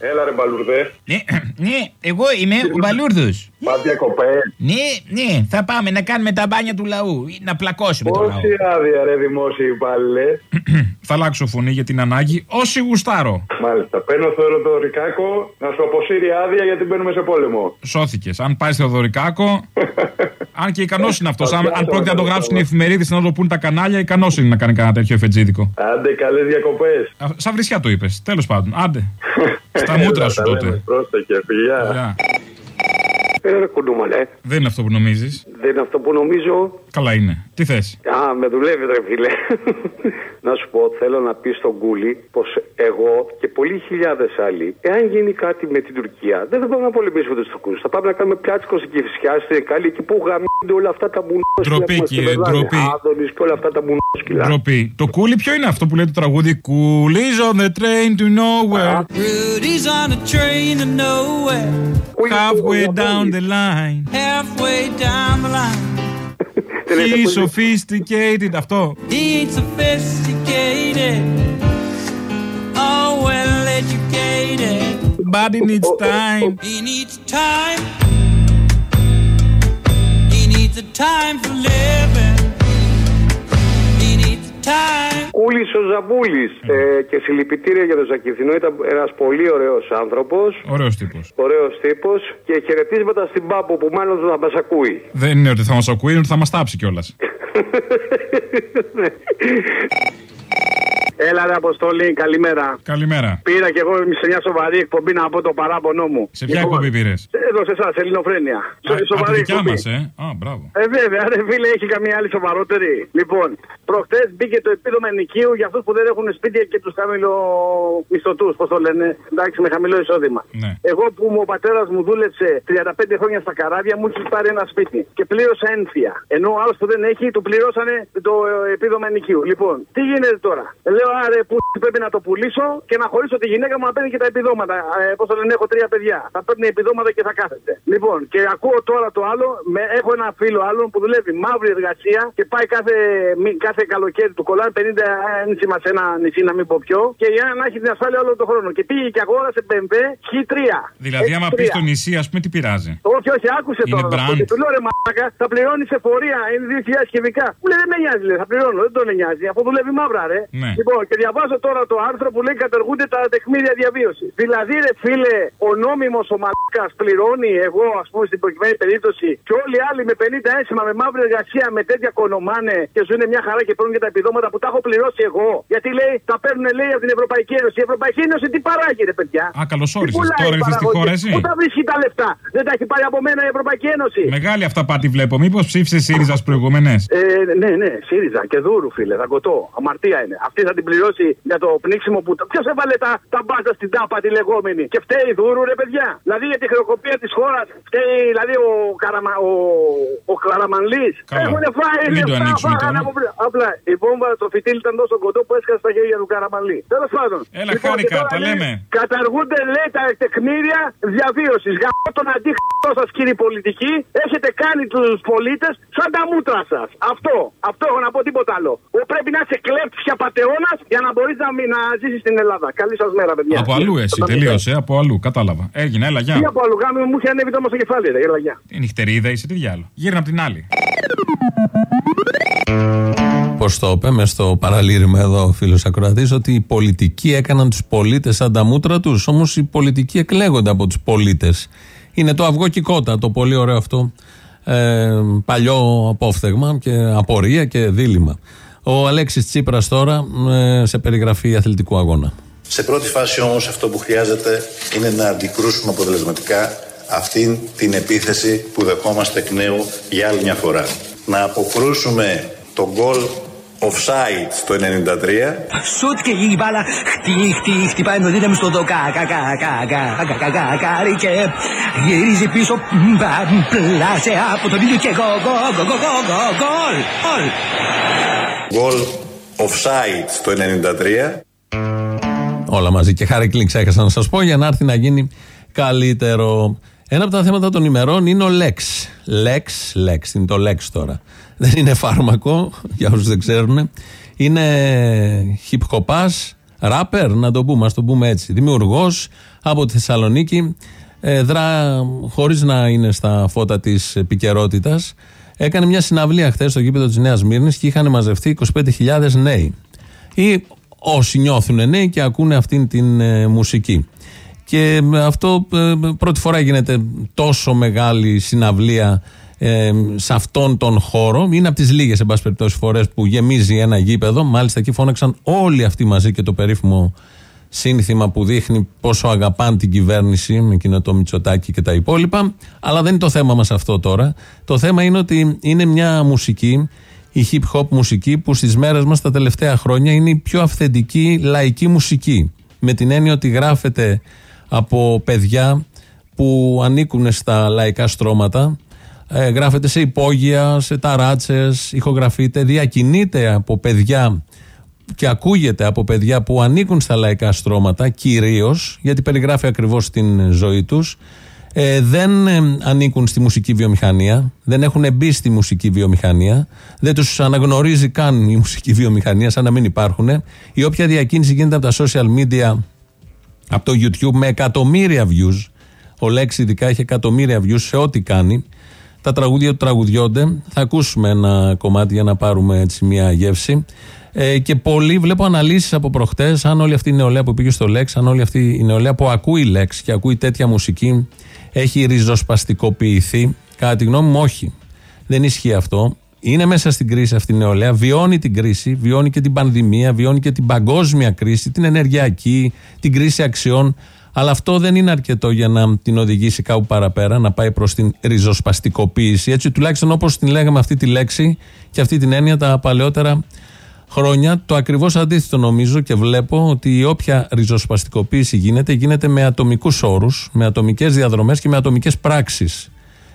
S18: Έλα ρε Μπαλουρδέ.
S8: Ναι, ναι, εγώ είμαι ο Μπαλούρδος.
S18: Πας διακοπές.
S8: Ναι, ναι, θα πάμε να κάνουμε τα μπάνια του λαού. Να πλακώσουμε το λαό.
S18: Πόση άδεια ρε δημόσιοι υπάλληλε.
S11: Θα αλλάξω φωνή για την ανάγκη. Όσοι γουστάρω.
S18: Μάλιστα. Παίρνω Θεοδωρικάκο να σου αποσύρει άδεια γιατί μπαίνουμε σε πόλεμο.
S11: Σώθηκες. Αν πάει στο Δωρικάκο. αν και ικανός είναι αυτός. Αν, αν πρόκειται να το γράψουν οι εφημερίδες να το πούν τα κανάλια, ικανός είναι να κάνει κανένα τέτοιο εφετζίδικο.
S18: Άντε, καλές διακοπές.
S11: Σαν βρισιά το είπες. Τέλος πάντων. Άντε. Στα μούτρα σου τότε.
S18: Πρόσεχε, φιλιά.
S11: Δεν είναι αυτό που νομίζεις.
S22: Δεν είναι αυτό που νομίζω.
S11: Καλά είναι. Τι θες;
S23: Α, με δουλεύει, ρε φίλε. να σου πω, θέλω να πεις στον Κούλι πως εγώ και πολλοί χιλιάδες άλλοι, εάν γίνει κάτι με την Τουρκία, δεν θα πάμε να πολεμήσουμε τους Τουρκούς. Θα πάμε να κάνουμε πιάτσικο στην Κυφσιά, στην Εκάλη, εκεί που γαμίζονται όλα αυτά τα μουνόσκυλα.
S11: Ντροπή,
S23: που μας
S11: κύριε,
S23: κυβερνάνε.
S11: ντροπή.
S23: Άδωνης και όλα αυτά τα μουνόσκυλα.
S11: Ντροπή. Το κούλι ποιο είναι αυτό που λέει το τραγούδι; Coolies on the train to nowhere.
S15: Rudy's on a train to nowhere.
S11: Halfway down the line.
S15: Halfway down the line.
S11: He's sophisticated. Αυτό.
S15: He ain't sophisticated. Oh, well educated.
S11: But he needs time.
S15: He needs time. He needs the time for living. He needs time.
S23: Κούλης ο Ζαμπούλης. Ε, και συλληπιτήρια για τον Ζακηθινό. Ήταν ένας πολύ ωραίος άνθρωπος.
S11: Ωραίος τύπος.
S23: Ωραίος τύπος. Και χαιρετίσματα στην Πάπο που μάλλον θα μας ακούει.
S11: Δεν είναι ότι θα μας ακούει, είναι ότι θα μας τάψει κιόλας.
S23: Έλα, ρε Αποστολή, καλημέρα.
S11: Καλημέρα.
S23: Πήρα και εγώ σε μια σοβαρή εκπομπή να πω το παράπονό μου.
S11: Σε ποια εκπομπή πήρες;
S23: Εδώ σε εσά, Ελληνοφρένεια. Σε
S11: Από
S23: σοβαρή
S11: τη δικιά
S23: εκπομπή.
S11: μας, ε; Α, μπράβο.
S23: Ε, βέβαια, ρε φίλε, έχει καμία άλλη σοβαρότερη. Λοιπόν, προχτές μπήκε το επίδομα ενοικίου για αυτούς που δεν έχουν σπίτια και τους χαμηλομισθωτού, πώς το λένε, εντάξει, με χαμηλό εισόδημα.
S11: Ναι.
S23: Εγώ που μου, ο πατέρας μου δούλεψε 35 χρόνια στα καράβια, μου έχει πάρει ένα σπίτι και πλήρωσα ένφια. Ενώ ο άλλος που δεν έχει, του πληρώσανε το ε, επίδομα ενοικίου. Λοιπόν, τι γίνεται τώρα; Λέω, άρε, που πρέπει να το πουλήσω και να χωρίσω τη γυναίκα μου να παίρνει και τα επιδόματα. Ε, Πώς το λένε, έχω τρία παιδιά. Θα παίρνει επιδόματα και θα κάθεται. Λοιπόν, και ακούω τώρα το άλλο, με, έχω ένα φίλο άλλον που δουλεύει μαύρη εργασία και πάει κάθε, μη- κάθε καλοκαίρι του κολλάνε 50 ένσημα σε ένα νησί, να μην πω ποιο, και για να έχει την ασφάλεια όλο τον χρόνο. Και πήγε και αγόρασε BMW Χ3.
S11: Δηλαδή, άμα πεις
S23: X3.
S11: στο νησί, ας πούμε, τι πειράζει;
S23: Όχι, όχι, άκουσε
S11: Είναι
S23: τώρα. να σου πω.
S11: brand.
S23: Και του λέω ρε μαλάκα, θα πληρώνει σε φορεία, είναι 2.000 κυβικά. Μου λέει δεν με νοιάζει, λέει, θα πληρώνω, δεν τον νοιάζει, αφού δουλεύει μαύρα, ρε.
S11: Ναι.
S23: Λοιπόν, και διαβάζω τώρα το άρθρο που λέει κατεργούνται τα τεκμήρια διαβίωσης. Δηλαδή, ρε φίλε, ο νόμιμος ο μαλάκας πληρώνει, εγώ ας πούμε στην προκειμένη περίπτωση, και όλοι οι άλλοι με 50 ένσημα, με μαύρη εργασία, με τέτοια κονομάνε και ζουν μια χαρά και παίρνουν και τα επιδόματα που τα έχω πληρώσει εγώ. Γιατί λέει, τα παίρνουν λέει από την Ευρωπαϊκή Ένωση. Η Ευρωπαϊκή Ένωση τι παράγει, ρε παιδιά;
S11: Α, καλώς
S23: Τι
S11: όρισες.
S23: πουλάει
S11: Τώρα
S23: η
S11: ήρθες στη
S23: παραγωγή;
S11: χώρα, εσύ;
S23: Πού τα βρίσκει τα λεφτά; Δεν τα έχει πάρει από μένα η Ευρωπαϊκή Ένωση.
S11: Μεγάλη αυτά πάτη βλέπω. Μήπως ψήφισες ΣΥΡΙΖΑ προηγούμενες;
S23: Ε, ναι, ναι, ΣΥΡΙΖΑ και δούρου, φίλε, θα κοτώ. Αμαρτία είναι. Αυτή θα την πληρώσει για το πνίξιμο που. Ποιος έβαλε τα, τα μπάζα στην τάπα τη λεγόμενη; Και φταίει η δούρου, ρε παιδιά. Δηλαδή για τη χρεοκοπία της χώρας φταίει δηλαδή ο, Καραμα, ο, ο Καραμανλής.
S11: Καλά.
S23: Έχουν φάει
S11: Μην το
S23: λεφτά,
S11: ανοίξουμε
S23: φάγανε
S11: τώρα.
S23: από πριν. Απλά η βόμβα, το φυτίλ ήταν τόσο κοντό που έσκασε στα χέρια του Καραμανλή. Τέλος πάντων.
S11: Έλα,
S23: Λοιπόν,
S11: χάρηκα,
S23: και τώρα
S11: τα
S23: λέει,
S11: λέμε.
S23: Καταργούνται, λέει, τα τεκμήρια διαβίωσης. Γαμώ τον αντίχτυπο σας, κύριοι πολιτικοί. Έχετε κάνει τους πολίτες σαν τα μούτρα σας. Αυτό. Αυτό έχω να πω τίποτα άλλο. Ο πρέπει να είσαι κλέφτης και απαταιώνα για να μπορείς να, μην- να ζήσεις στην Ελλάδα. Καλή σας μέρα, παιδιά.
S11: Από αλλού εσύ, τελείωσε. Από αλλού, κατάλαβα. Έγινε, έλα,
S23: Τι
S11: γεια.
S23: από αλλού γάμι μου είχε ανέβει το στο κεφάλι, ρε. Έλα, γεια.
S11: Τι νυχτερίδα είσαι, τι διάλογο. Γύρνα από την άλλη.
S2: Πώς το είπε μες στο παραλήρημα εδώ ο φίλος Ακροατής, ότι οι πολιτικοί έκαναν τους πολίτες σαν τα μούτρα τους. Όμως οι πολιτικοί εκλέγονται από τους πολίτες. Είναι το αυγό και η κότα, το πολύ ωραίο αυτό ε, παλιό απόφθεγμα και απορία και δίλημα. Ο Αλέξης Τσίπρας τώρα ε, σε περιγραφή αθλητικού αγώνα.
S22: Σε πρώτη φάση όμως αυτό που χρειάζεται είναι να αντικρούσουμε αποτελεσματικά αυτήν την επίθεση που δεχόμαστε εκ νέου για άλλη μια φορά. Να αποκρούσουμε το γκολ offside στο 93
S15: Σουτ και η μπάλα χτυ, χτυ, χτυπάει το δύναμη στο δοκά, κα, κα, κα, κα, κα, κα, κα, κάρι και γυρίζει πίσω, μπα, πλάσε από τον ήλιο και γκο, γκο, γκο, γκο, γκο, γκο, γκολ, γκολ.
S22: γκολ offside στο 93
S2: Όλα μαζί και χάρη ξέχασα να σας πω για να έρθει να γίνει καλύτερο. Ένα από τα θέματα των ημερών είναι ο Lex. Lex, Lex, είναι το Lex τώρα. Δεν είναι φάρμακο, για όσους δεν ξέρουν. Είναι hip hopάς, rapper, να το πούμε, ας το πούμε έτσι. Δημιουργός από τη Θεσσαλονίκη. Ε, δρά χωρίς να είναι στα φώτα της επικαιρότητας. Έκανε μια συναυλία χθες στο γήπεδο της Νέας Μύρνης και είχαν μαζευτεί 25.000 νέοι. Ή όσοι νιώθουν νέοι και ακούνε αυτήν την ε, μουσική. Και με αυτό ε, πρώτη φορά γίνεται τόσο μεγάλη συναυλία ε, σε αυτόν τον χώρο. Είναι από τις λίγες, εν πάση περιπτώσει, φορές που γεμίζει ένα γήπεδο. Μάλιστα εκεί φώναξαν όλοι αυτοί μαζί και το περίφημο σύνθημα που δείχνει πόσο αγαπάνε την κυβέρνηση με εκείνο το Μητσοτάκι και τα υπόλοιπα. Αλλά δεν είναι το θέμα μας αυτό τώρα. Το θέμα είναι ότι είναι μια μουσική, η hip hop μουσική, που στις μέρες μας τα τελευταία χρόνια είναι η πιο αυθεντική λαϊκή μουσική. Με την έννοια ότι γράφεται από παιδιά που ανήκουν στα λαϊκά στρώματα, ε, γράφεται σε υπόγεια, σε ταράτσες, ηχογραφείται, διακινείται από παιδιά και ακούγεται από παιδιά που ανήκουν στα λαϊκά στρώματα κυρίως, γιατί περιγράφει ακριβώς την ζωή τους, ε, δεν ε, ανήκουν στη μουσική βιομηχανία, δεν έχουν μπει στη μουσική βιομηχανία, δεν τους αναγνωρίζει καν η μουσική βιομηχανία, σαν να μην υπάρχουν. Η όποια διακίνηση γίνεται από τα social media, από το YouTube, με εκατομμύρια views, ο Λέξη ειδικά έχει εκατομμύρια views σε ό,τι κάνει. Τα τραγούδια του τραγουδιώνται. Θα ακούσουμε ένα κομμάτι για να πάρουμε έτσι μια γεύση. Ε, και πολλοί βλέπω αναλύσεις από προχτές, αν όλη αυτή η νεολαία που πήγε στο Λέξ, αν όλη αυτή η νεολαία που ακούει Λέξ και ακούει τέτοια μουσική έχει ριζοσπαστικοποιηθεί. Κατά τη γνώμη μου, όχι. Δεν ισχύει αυτό. Είναι μέσα στην κρίση αυτή η νεολαία, βιώνει την κρίση, βιώνει και την πανδημία, βιώνει και την παγκόσμια κρίση, την ενεργειακή, την κρίση αξιών. Αλλά αυτό δεν είναι αρκετό για να την οδηγήσει κάπου παραπέρα, να πάει προς την ριζοσπαστικοποίηση. Έτσι, τουλάχιστον όπως την λέγαμε αυτή τη λέξη και αυτή την έννοια τα παλαιότερα χρόνια. Το ακριβώς αντίθετο νομίζω και βλέπω ότι η όποια ριζοσπαστικοποίηση γίνεται, γίνεται με ατομικούς όρους, με ατομικές διαδρομές και με ατομικές πράξεις.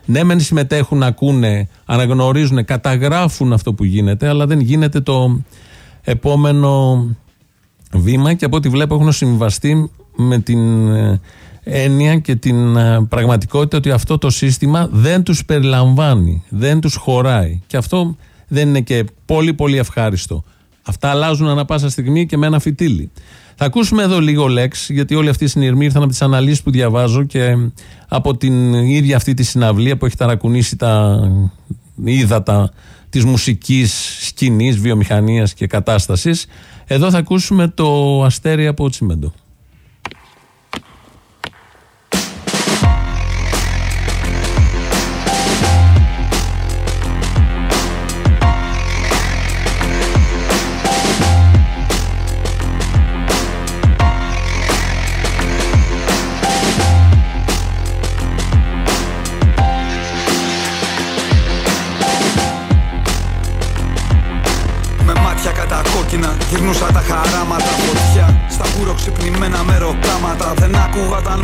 S2: Ναι, μεν συμμετέχουν, ακούνε, αναγνωρίζουν, καταγράφουν αυτό που γίνεται, αλλά δεν γίνεται το επόμενο βήμα και από ό,τι βλέπω έχουν συμβαστεί με την ε, έννοια και την ε, πραγματικότητα ότι αυτό το σύστημα δεν τους περιλαμβάνει, δεν τους χωράει. Και αυτό δεν είναι και πολύ πολύ ευχάριστο. Αυτά αλλάζουν ανα πάσα στιγμή και με ένα φυτίλι. Θα ακούσουμε εδώ λίγο λέξ, γιατί όλοι αυτοί οι συνειρμοί ήρθαν από τις αναλύσεις που διαβάζω και από την ίδια αυτή τη συναυλία που έχει ταρακουνήσει τα ύδατα της μουσικής σκηνής, βιομηχανίας και κατάστασης. Εδώ θα ακούσουμε το αστέρι από Τσιμέντο.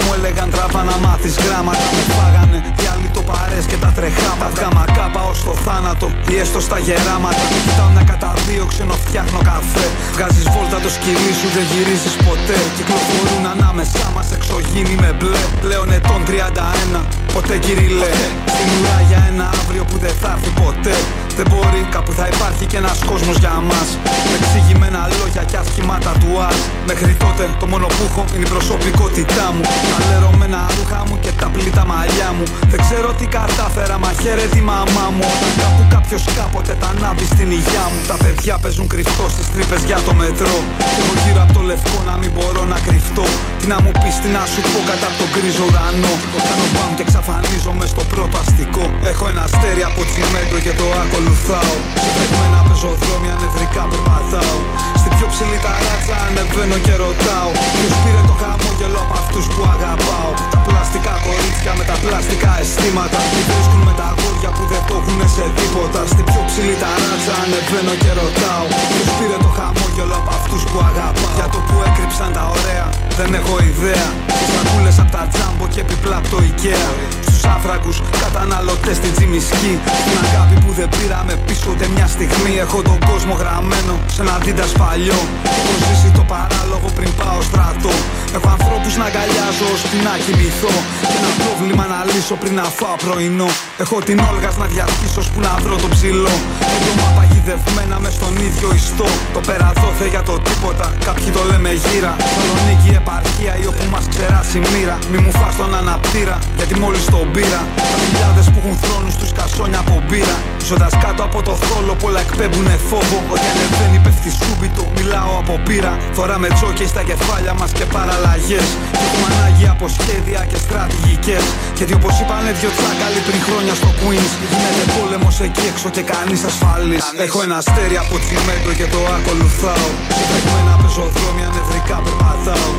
S24: Μου έλεγαν τράβα να μάθεις γράμματα Με φάγανε άλλοι το παρές και τα τρεχάματα Βγάμα κάπα ως το θάνατο ή έστω στα γεράματα. Κοιτάω μια κατά δύο ξένο φτιάχνω καφέ. Βγάζεις βόλτα το σκυλί σου δεν γυρίζεις ποτέ. Κυκλοφορούν ανάμεσά μας εξωγήινοι με μπλε. Πλέον ετών 31 ποτέ κυριλέ Στην ουρά για ένα αύριο που δεν θα έρθει ποτέ δεν μπορεί, κάπου θα υπάρχει και ένας κόσμος για μας. Με εξηγημένα λόγια και ασχημάτα του α. Μέχρι τότε το μόνο που έχω είναι η προσωπικότητά μου. Τα λερωμένα ρούχα μου και τα πλήτα μαλλιά μου. Δεν ξέρω τι κατάφερα, μα χαίρε τη μαμά μου. Όταν κάπου κάποιος κάποτε τα ανάβει στην υγειά μου. Τα παιδιά παίζουν κρυφτό στις τρύπες για το μετρό. Και εγώ γύρω από το λευκό να μην μπορώ να κρυφτώ. Τι να μου πεις, τι να σου πω κατά τον γκρίζο ουρανό. Κάνω μπαμ και εξαφανίζομαι στο πρώτο αστικό. Έχω ένα αστέρι από τσιμέντο και το ακολουθάω. Σε βρεγμένα πεζοδρόμια νευρικά περπατάω. Στην πιο ψηλή ταράτσα ανεβαίνω και ρωτάω. Ποιος πήρε το χαμόγελο από αυτούς που αγαπάω. Τα πλαστικά κορίτσια με τα πλαστικά αισθήματα. Τι βρίσκουν με τα αγόρια που δεν το έχουν σε τίποτα. Στην πιο ψηλή ταράτσα ανεβαίνω και ρωτάω. Ποιος πήρε το χαμόγελο από αυτούς που αγαπάω. Για το που έκρυψαν τα ωραία δεν έχω ιδέα. Τις σακούλε από τα τζάμπο και επιπλά από το IKEA. Στους άφρακου καταναλωτές στην τσιμισκή. Την αγάπη που δεν πήραμε πίσω ούτε μια στιγμή. Έχω τον κόσμο γραμμένο σε ένα δίντα παλιό. Έχω ζήσει το παράλογο πριν πάω στρατό. Έχω ανθρώπους να αγκαλιάζω ώστε να κοιμηθώ. Και ένα πρόβλημα να λύσω πριν να φάω πρωινό. Έχω την όλγας να διαρκήσω που να βρω το ψηλό. Έντομα παγιδευμένα μες στον ίδιο ιστό. Το πέρα δόθε για το τίποτα. Κάποιοι το λέμε γύρα. Θεσσαλονίκη επαρχία ή όπου μας ξεράσει μοίρα. Μη μου φά τον αναπτήρα γιατί μόλις τον πήρα. Τα χιλιάδες που έχουν θρόνους τους κασόνια από μπύρα. Ζώντας κάτω από το θόλο πολλά εκπέμπουνε φόβο. Ότι ανεβαίνει πέφτει σκούπιτο. Μιλάω από πύρα. Φοράμε τσόκε στα κεφάλια μας και παραλλαγέ. Έχουμε ανάγκη από σχέδια και στρατηγικές. Γιατί όπως είπανε δυο τσάκαλοι πριν χρόνια στο Queens. Γίνεται πόλεμος εκεί έξω και κανείς ασφαλή. Έχω ένα αστέρι από τσιμέντο και το ακολουθάω. Σε πεσοδρόμια νευρικά περπατάω.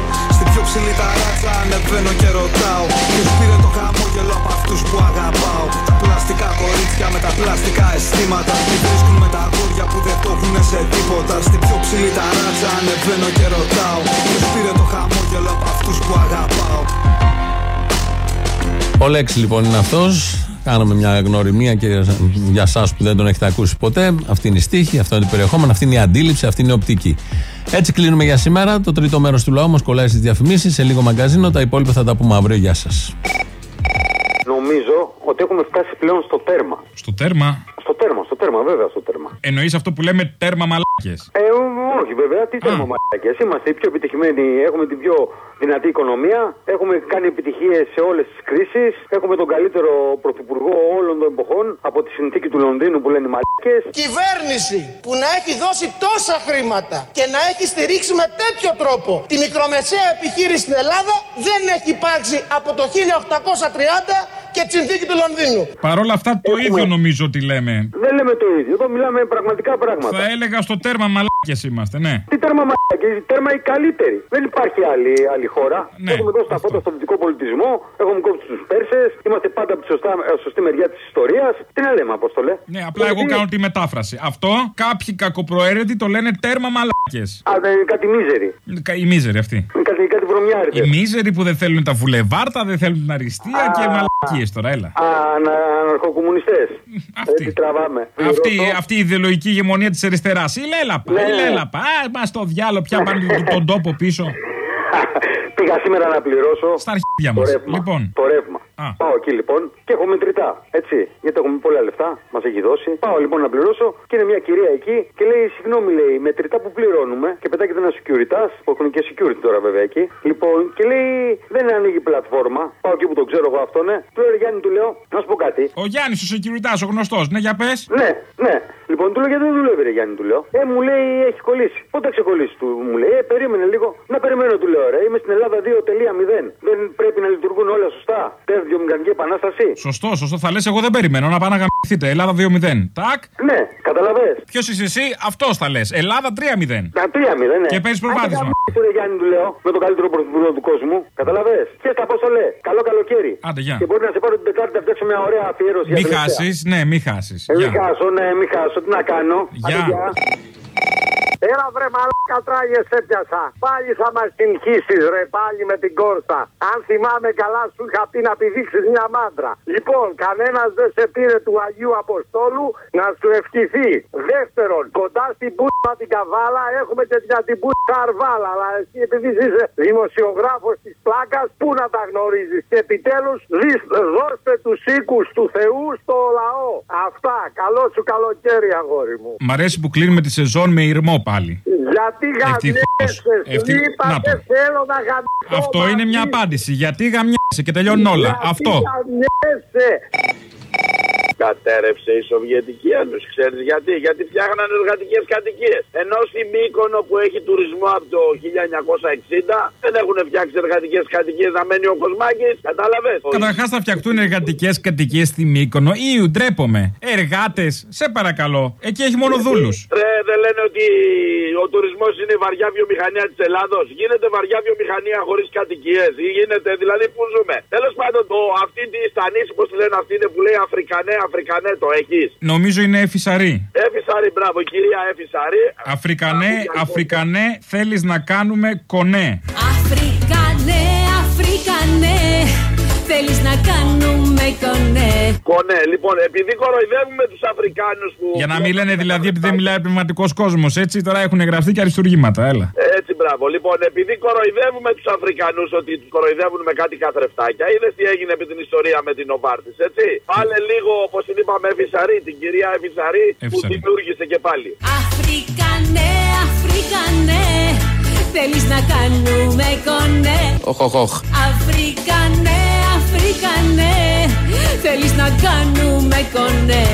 S24: Πιο ψηλή τα ράτσα ανεβαίνω και ρωτάω. Ποιος πήρε το χαμόγελο από αυτούς που αγαπάω; Τα πλαστικά κορίτσια με τα πλαστικά αισθήματα. Τι βρίσκουν με τα αγόρια που δεν το έχουν σε τίποτα. Στην πιο ψηλή τα ράτσα ανεβαίνω και ρωτάω. Ποιος πήρε το χαμόγελο από αυτούς που αγαπάω;
S2: Ο Λέξης λοιπόν είναι αυτός. Κάναμε μια γνωριμία και για εσάς που δεν τον έχετε ακούσει ποτέ. Αυτή είναι η στίχη, αυτό είναι το περιεχόμενο, αυτή είναι η αντίληψη, αυτή είναι η οπτική. Έτσι κλείνουμε για σήμερα. Το τρίτο μέρος του λαού μας κολλάει στις διαφημίσεις. Σε λίγο μαγκαζίνο. Τα υπόλοιπα θα τα πούμε αύριο. Γεια σας.
S25: Νομίζω ότι έχουμε φτάσει πλέον στο τέρμα.
S11: Στο τέρμα.
S25: Στο τέρμα, στο τέρμα, βέβαια, στο τέρμα.
S11: Εννοείς αυτό που λέμε τέρμα μαλάκε.
S25: Ε, ό- όχι, βέβαια, τι τέρμα μαλάκες. Είμαστε οι πιο επιτυχημένοι, έχουμε την πιο δυνατή οικονομία, έχουμε κάνει επιτυχίες σε όλες τις κρίσεις, έχουμε τον καλύτερο πρωθυπουργό όλων των εποχών από τη συνθήκη του Λονδίνου που λένε οι μαλάκες.
S26: Κυβέρνηση που να έχει δώσει τόσα χρήματα και να έχει στηρίξει με τέτοιο τρόπο τη μικρομεσαία επιχείρηση στην Ελλάδα δεν έχει υπάρξει από το 1830 και τη συνθήκη του Λονδίνου.
S11: Παρ' όλα αυτά το ίδιο νομίζω ότι λέμε.
S25: Δεν λέμε το ίδιο, εδώ μιλάμε πραγματικά πράγματα.
S11: Θα έλεγα στο τέρμα μαλάκες είμαστε, ναι.
S25: Τι τέρμα μαλάκες, η τέρμα η καλύτερη. Δεν υπάρχει άλλη, άλλη χώρα.
S11: Ναι,
S25: έχουμε δώσει τα φώτα στον δυτικό πολιτισμό, έχουμε κόψει τους Πέρσες, είμαστε πάντα από τη σωστά, ε, σωστή μεριά της ιστορίας. Τι να λέμε, Απόστολε;
S11: Ναι, απλά εγώ κάνω τη μετάφραση. Αυτό κάποιοι κακοπροαίρετοι το λένε τέρμα μαλάκες.
S25: Α, δεν είναι κάτι μίζερη.
S11: Οι μίζεροι αυτοί.
S25: Κάτι, κάτι βρωμιάριδες.
S11: Οι μίζεροι που δεν θέλουν τα βουλεβάρτα, δεν θέλουν την αριστεία και μαλακίες τώρα, έλα.
S25: Α, ανα, αναρχοκομμουνιστέ.
S11: Αυτή.
S25: Έτσι τραβάμε.
S11: Αυτή,
S25: Ρωτώ.
S11: αυτή η ιδεολογική ηγεμονία της αριστεράς. Η λέλαπα,
S25: Ναι,
S11: η
S25: ναι.
S11: λέλαπα. Α, μα το διάλογο, πια πάνε τον, τον τόπο πίσω.
S25: Πήγα σήμερα να πληρώσω.
S11: Στα αρχίδια
S25: το
S11: μας.
S25: ρεύμα.
S11: Λοιπόν.
S25: Το ρεύμα.
S11: Α.
S25: Πάω εκεί λοιπόν και έχω μετρητά. Έτσι. Γιατί έχουμε πολλά λεφτά, μας έχει δώσει. Πάω λοιπόν να πληρώσω και είναι μια κυρία εκεί και λέει: Συγγνώμη, λέει, μετρητά που πληρώνουμε. Και πετάγεται ένας security, που έχουν και security τώρα βέβαια εκεί. Λοιπόν, και λέει: Δεν ανοίγει πλατφόρμα. Πάω εκεί που το ξέρω εγώ αυτό, ναι. Του λέω: Γιάννη, του λέω: Να σου πω κάτι.
S11: Ο Γιάννης, ο security, ο γνωστός. Ναι, για πες.
S25: Ναι, ναι. Λοιπόν, του λέω γιατί δεν δουλεύει, ρε Γιάννη, του λέω. Ε, μου λέει έχει κολλήσει. Πότε θα ξεκολλήσει, του μου λέει. Ε, περίμενε λίγο. Να περιμένω, του λέω, ρε. Είμαι στην Ελλάδα 2.0. Δεν πρέπει να λειτουργούν όλα σωστά. Τέτοιο βιομηχανική επανάσταση.
S11: Σωστό, σωστό. Θα λες, εγώ δεν περιμένω να πάνε να γαμηθείτε. Ελλάδα 2-0. Τάκ.
S25: Ναι, καταλαβέ.
S11: Ποιος είσαι εσύ, αυτός θα λες. Ελλάδα 3-0.
S25: Τα 3-0, ναι.
S11: Και παίρνει προβάδισμα.
S25: Άντε, ρε Γιάννη, του λέω, με τον καλύτερο πρωθυπουργό του κόσμου. Καταλαβέ. Και στα πόσο λέει. Καλό καλοκαίρι.
S11: Άντε, γεια.
S25: Και μπορεί να σε πάρω την Τετάρτη να φτιάξω μια ωραία αφιέρωση.
S11: Μη
S25: για τελευταία.
S11: χάσεις, ναι, μη χάσεις.
S25: Ε, Μη χάσω, ναι, μη χάσω. Τι να κάνω.
S11: Γεια.
S25: Άντε, γεια.
S26: Έλα βρε μαλάκα τράγες έπιασα. Πάλι θα μας συγχύσεις ρε πάλι με την κόρσα. Αν θυμάμαι καλά σου είχα πει να πηδήξεις μια μάντρα. Λοιπόν, κανένας δεν σε πήρε του Αγίου Αποστόλου να σου ευχηθεί. Δεύτερον, κοντά στην πούτσα την καβάλα έχουμε και για την πούτσα αρβάλα. Αλλά εσύ επειδή είσαι δημοσιογράφος της πλάκας, πού να τα γνωρίζεις; Και επιτέλους δεις- δώστε τους οίκους του Θεού στο λαό. Αυτά. Καλό σου καλοκαίρι αγόρι μου.
S11: Μ' αρέσει που κλείνουμε τη σεζόν με ηρμό πάλι.
S25: Γιατί
S11: Ευτυχώς.
S25: γαμιέσαι,
S11: Ευτυχ-
S25: σου είπα
S11: Να το.
S25: δεν θέλω να γαμιέσαι.
S11: Αυτό είναι μια απάντηση. Γιατί γαμιάσαι και τελειώνουν όλα. Αυτό.
S25: γαμιέσαι.
S27: Κατέρευσε η Σοβιετική Ένωση. Ξέρεις γιατί; Γιατί φτιάχνανε εργατικές κατοικίες. Ενώ στη Μύκονο που έχει τουρισμό από το 1960 δεν έχουν φτιάξει εργατικές κατοικίες να μένει ο Κοσμάκης. Κατάλαβες;
S11: Καταρχάς θα φτιαχτούν εργατικές κατοικίες στη Μύκονο. Ιου, ντρέπομαι. Εργάτες, σε παρακαλώ. Εκεί έχει μόνο δούλους.
S27: Ρε, δεν λένε ότι ο τουρισμός είναι η βαριά βιομηχανία της Ελλάδος. Γίνεται βαριά βιομηχανία χωρίς κατοικίες. Ή γίνεται, δηλαδή, πού ζούμε. Τέλος πάντων, το, αυτή τη στανίση, πώς τη λένε αυτή είναι που λέει Αφρικανέ, Αφρικανέ, το έχεις.
S11: Νομίζω είναι εφησαρή.
S27: Έφησαρη, μπράβο, η κυρία Έφησαρη.
S11: Αφρικανέ, Αφρικανέ, θέλεις να κάνουμε κονέ.
S28: Αφρικανέ, Αφρικανέ, θέλεις να κάνουμε κονέ;
S27: Κονέ, λοιπόν, επειδή κοροϊδεύουμε τους Αφρικάνους που.
S11: Για να μην λένε δηλαδή ότι δεν μιλάει πνευματικός κόσμος, έτσι τώρα έχουν γραφτεί και αριστούργήματα, έλα.
S27: Έτσι, μπράβο. Λοιπόν, επειδή κοροϊδεύουμε τους Αφρικανούς ότι τους κοροϊδεύουν με κάτι καθρεφτάκια, είδες τι έγινε με την ιστορία με την Οβάρτης, έτσι; Πάλε λίγο, όπως την είπαμε, Εφησαρή, την κυρία Εφησαρή, που
S11: Εφησαρή.
S27: δημιούργησε και πάλι.
S28: Αφρικανέ, Αφρικανέ, Θέλεις να κάνουμε κονέ;
S20: Οχ, οχ, οχ
S28: Αφρικανέ, Αφρικανέ Θέλεις να κάνουμε κονέ;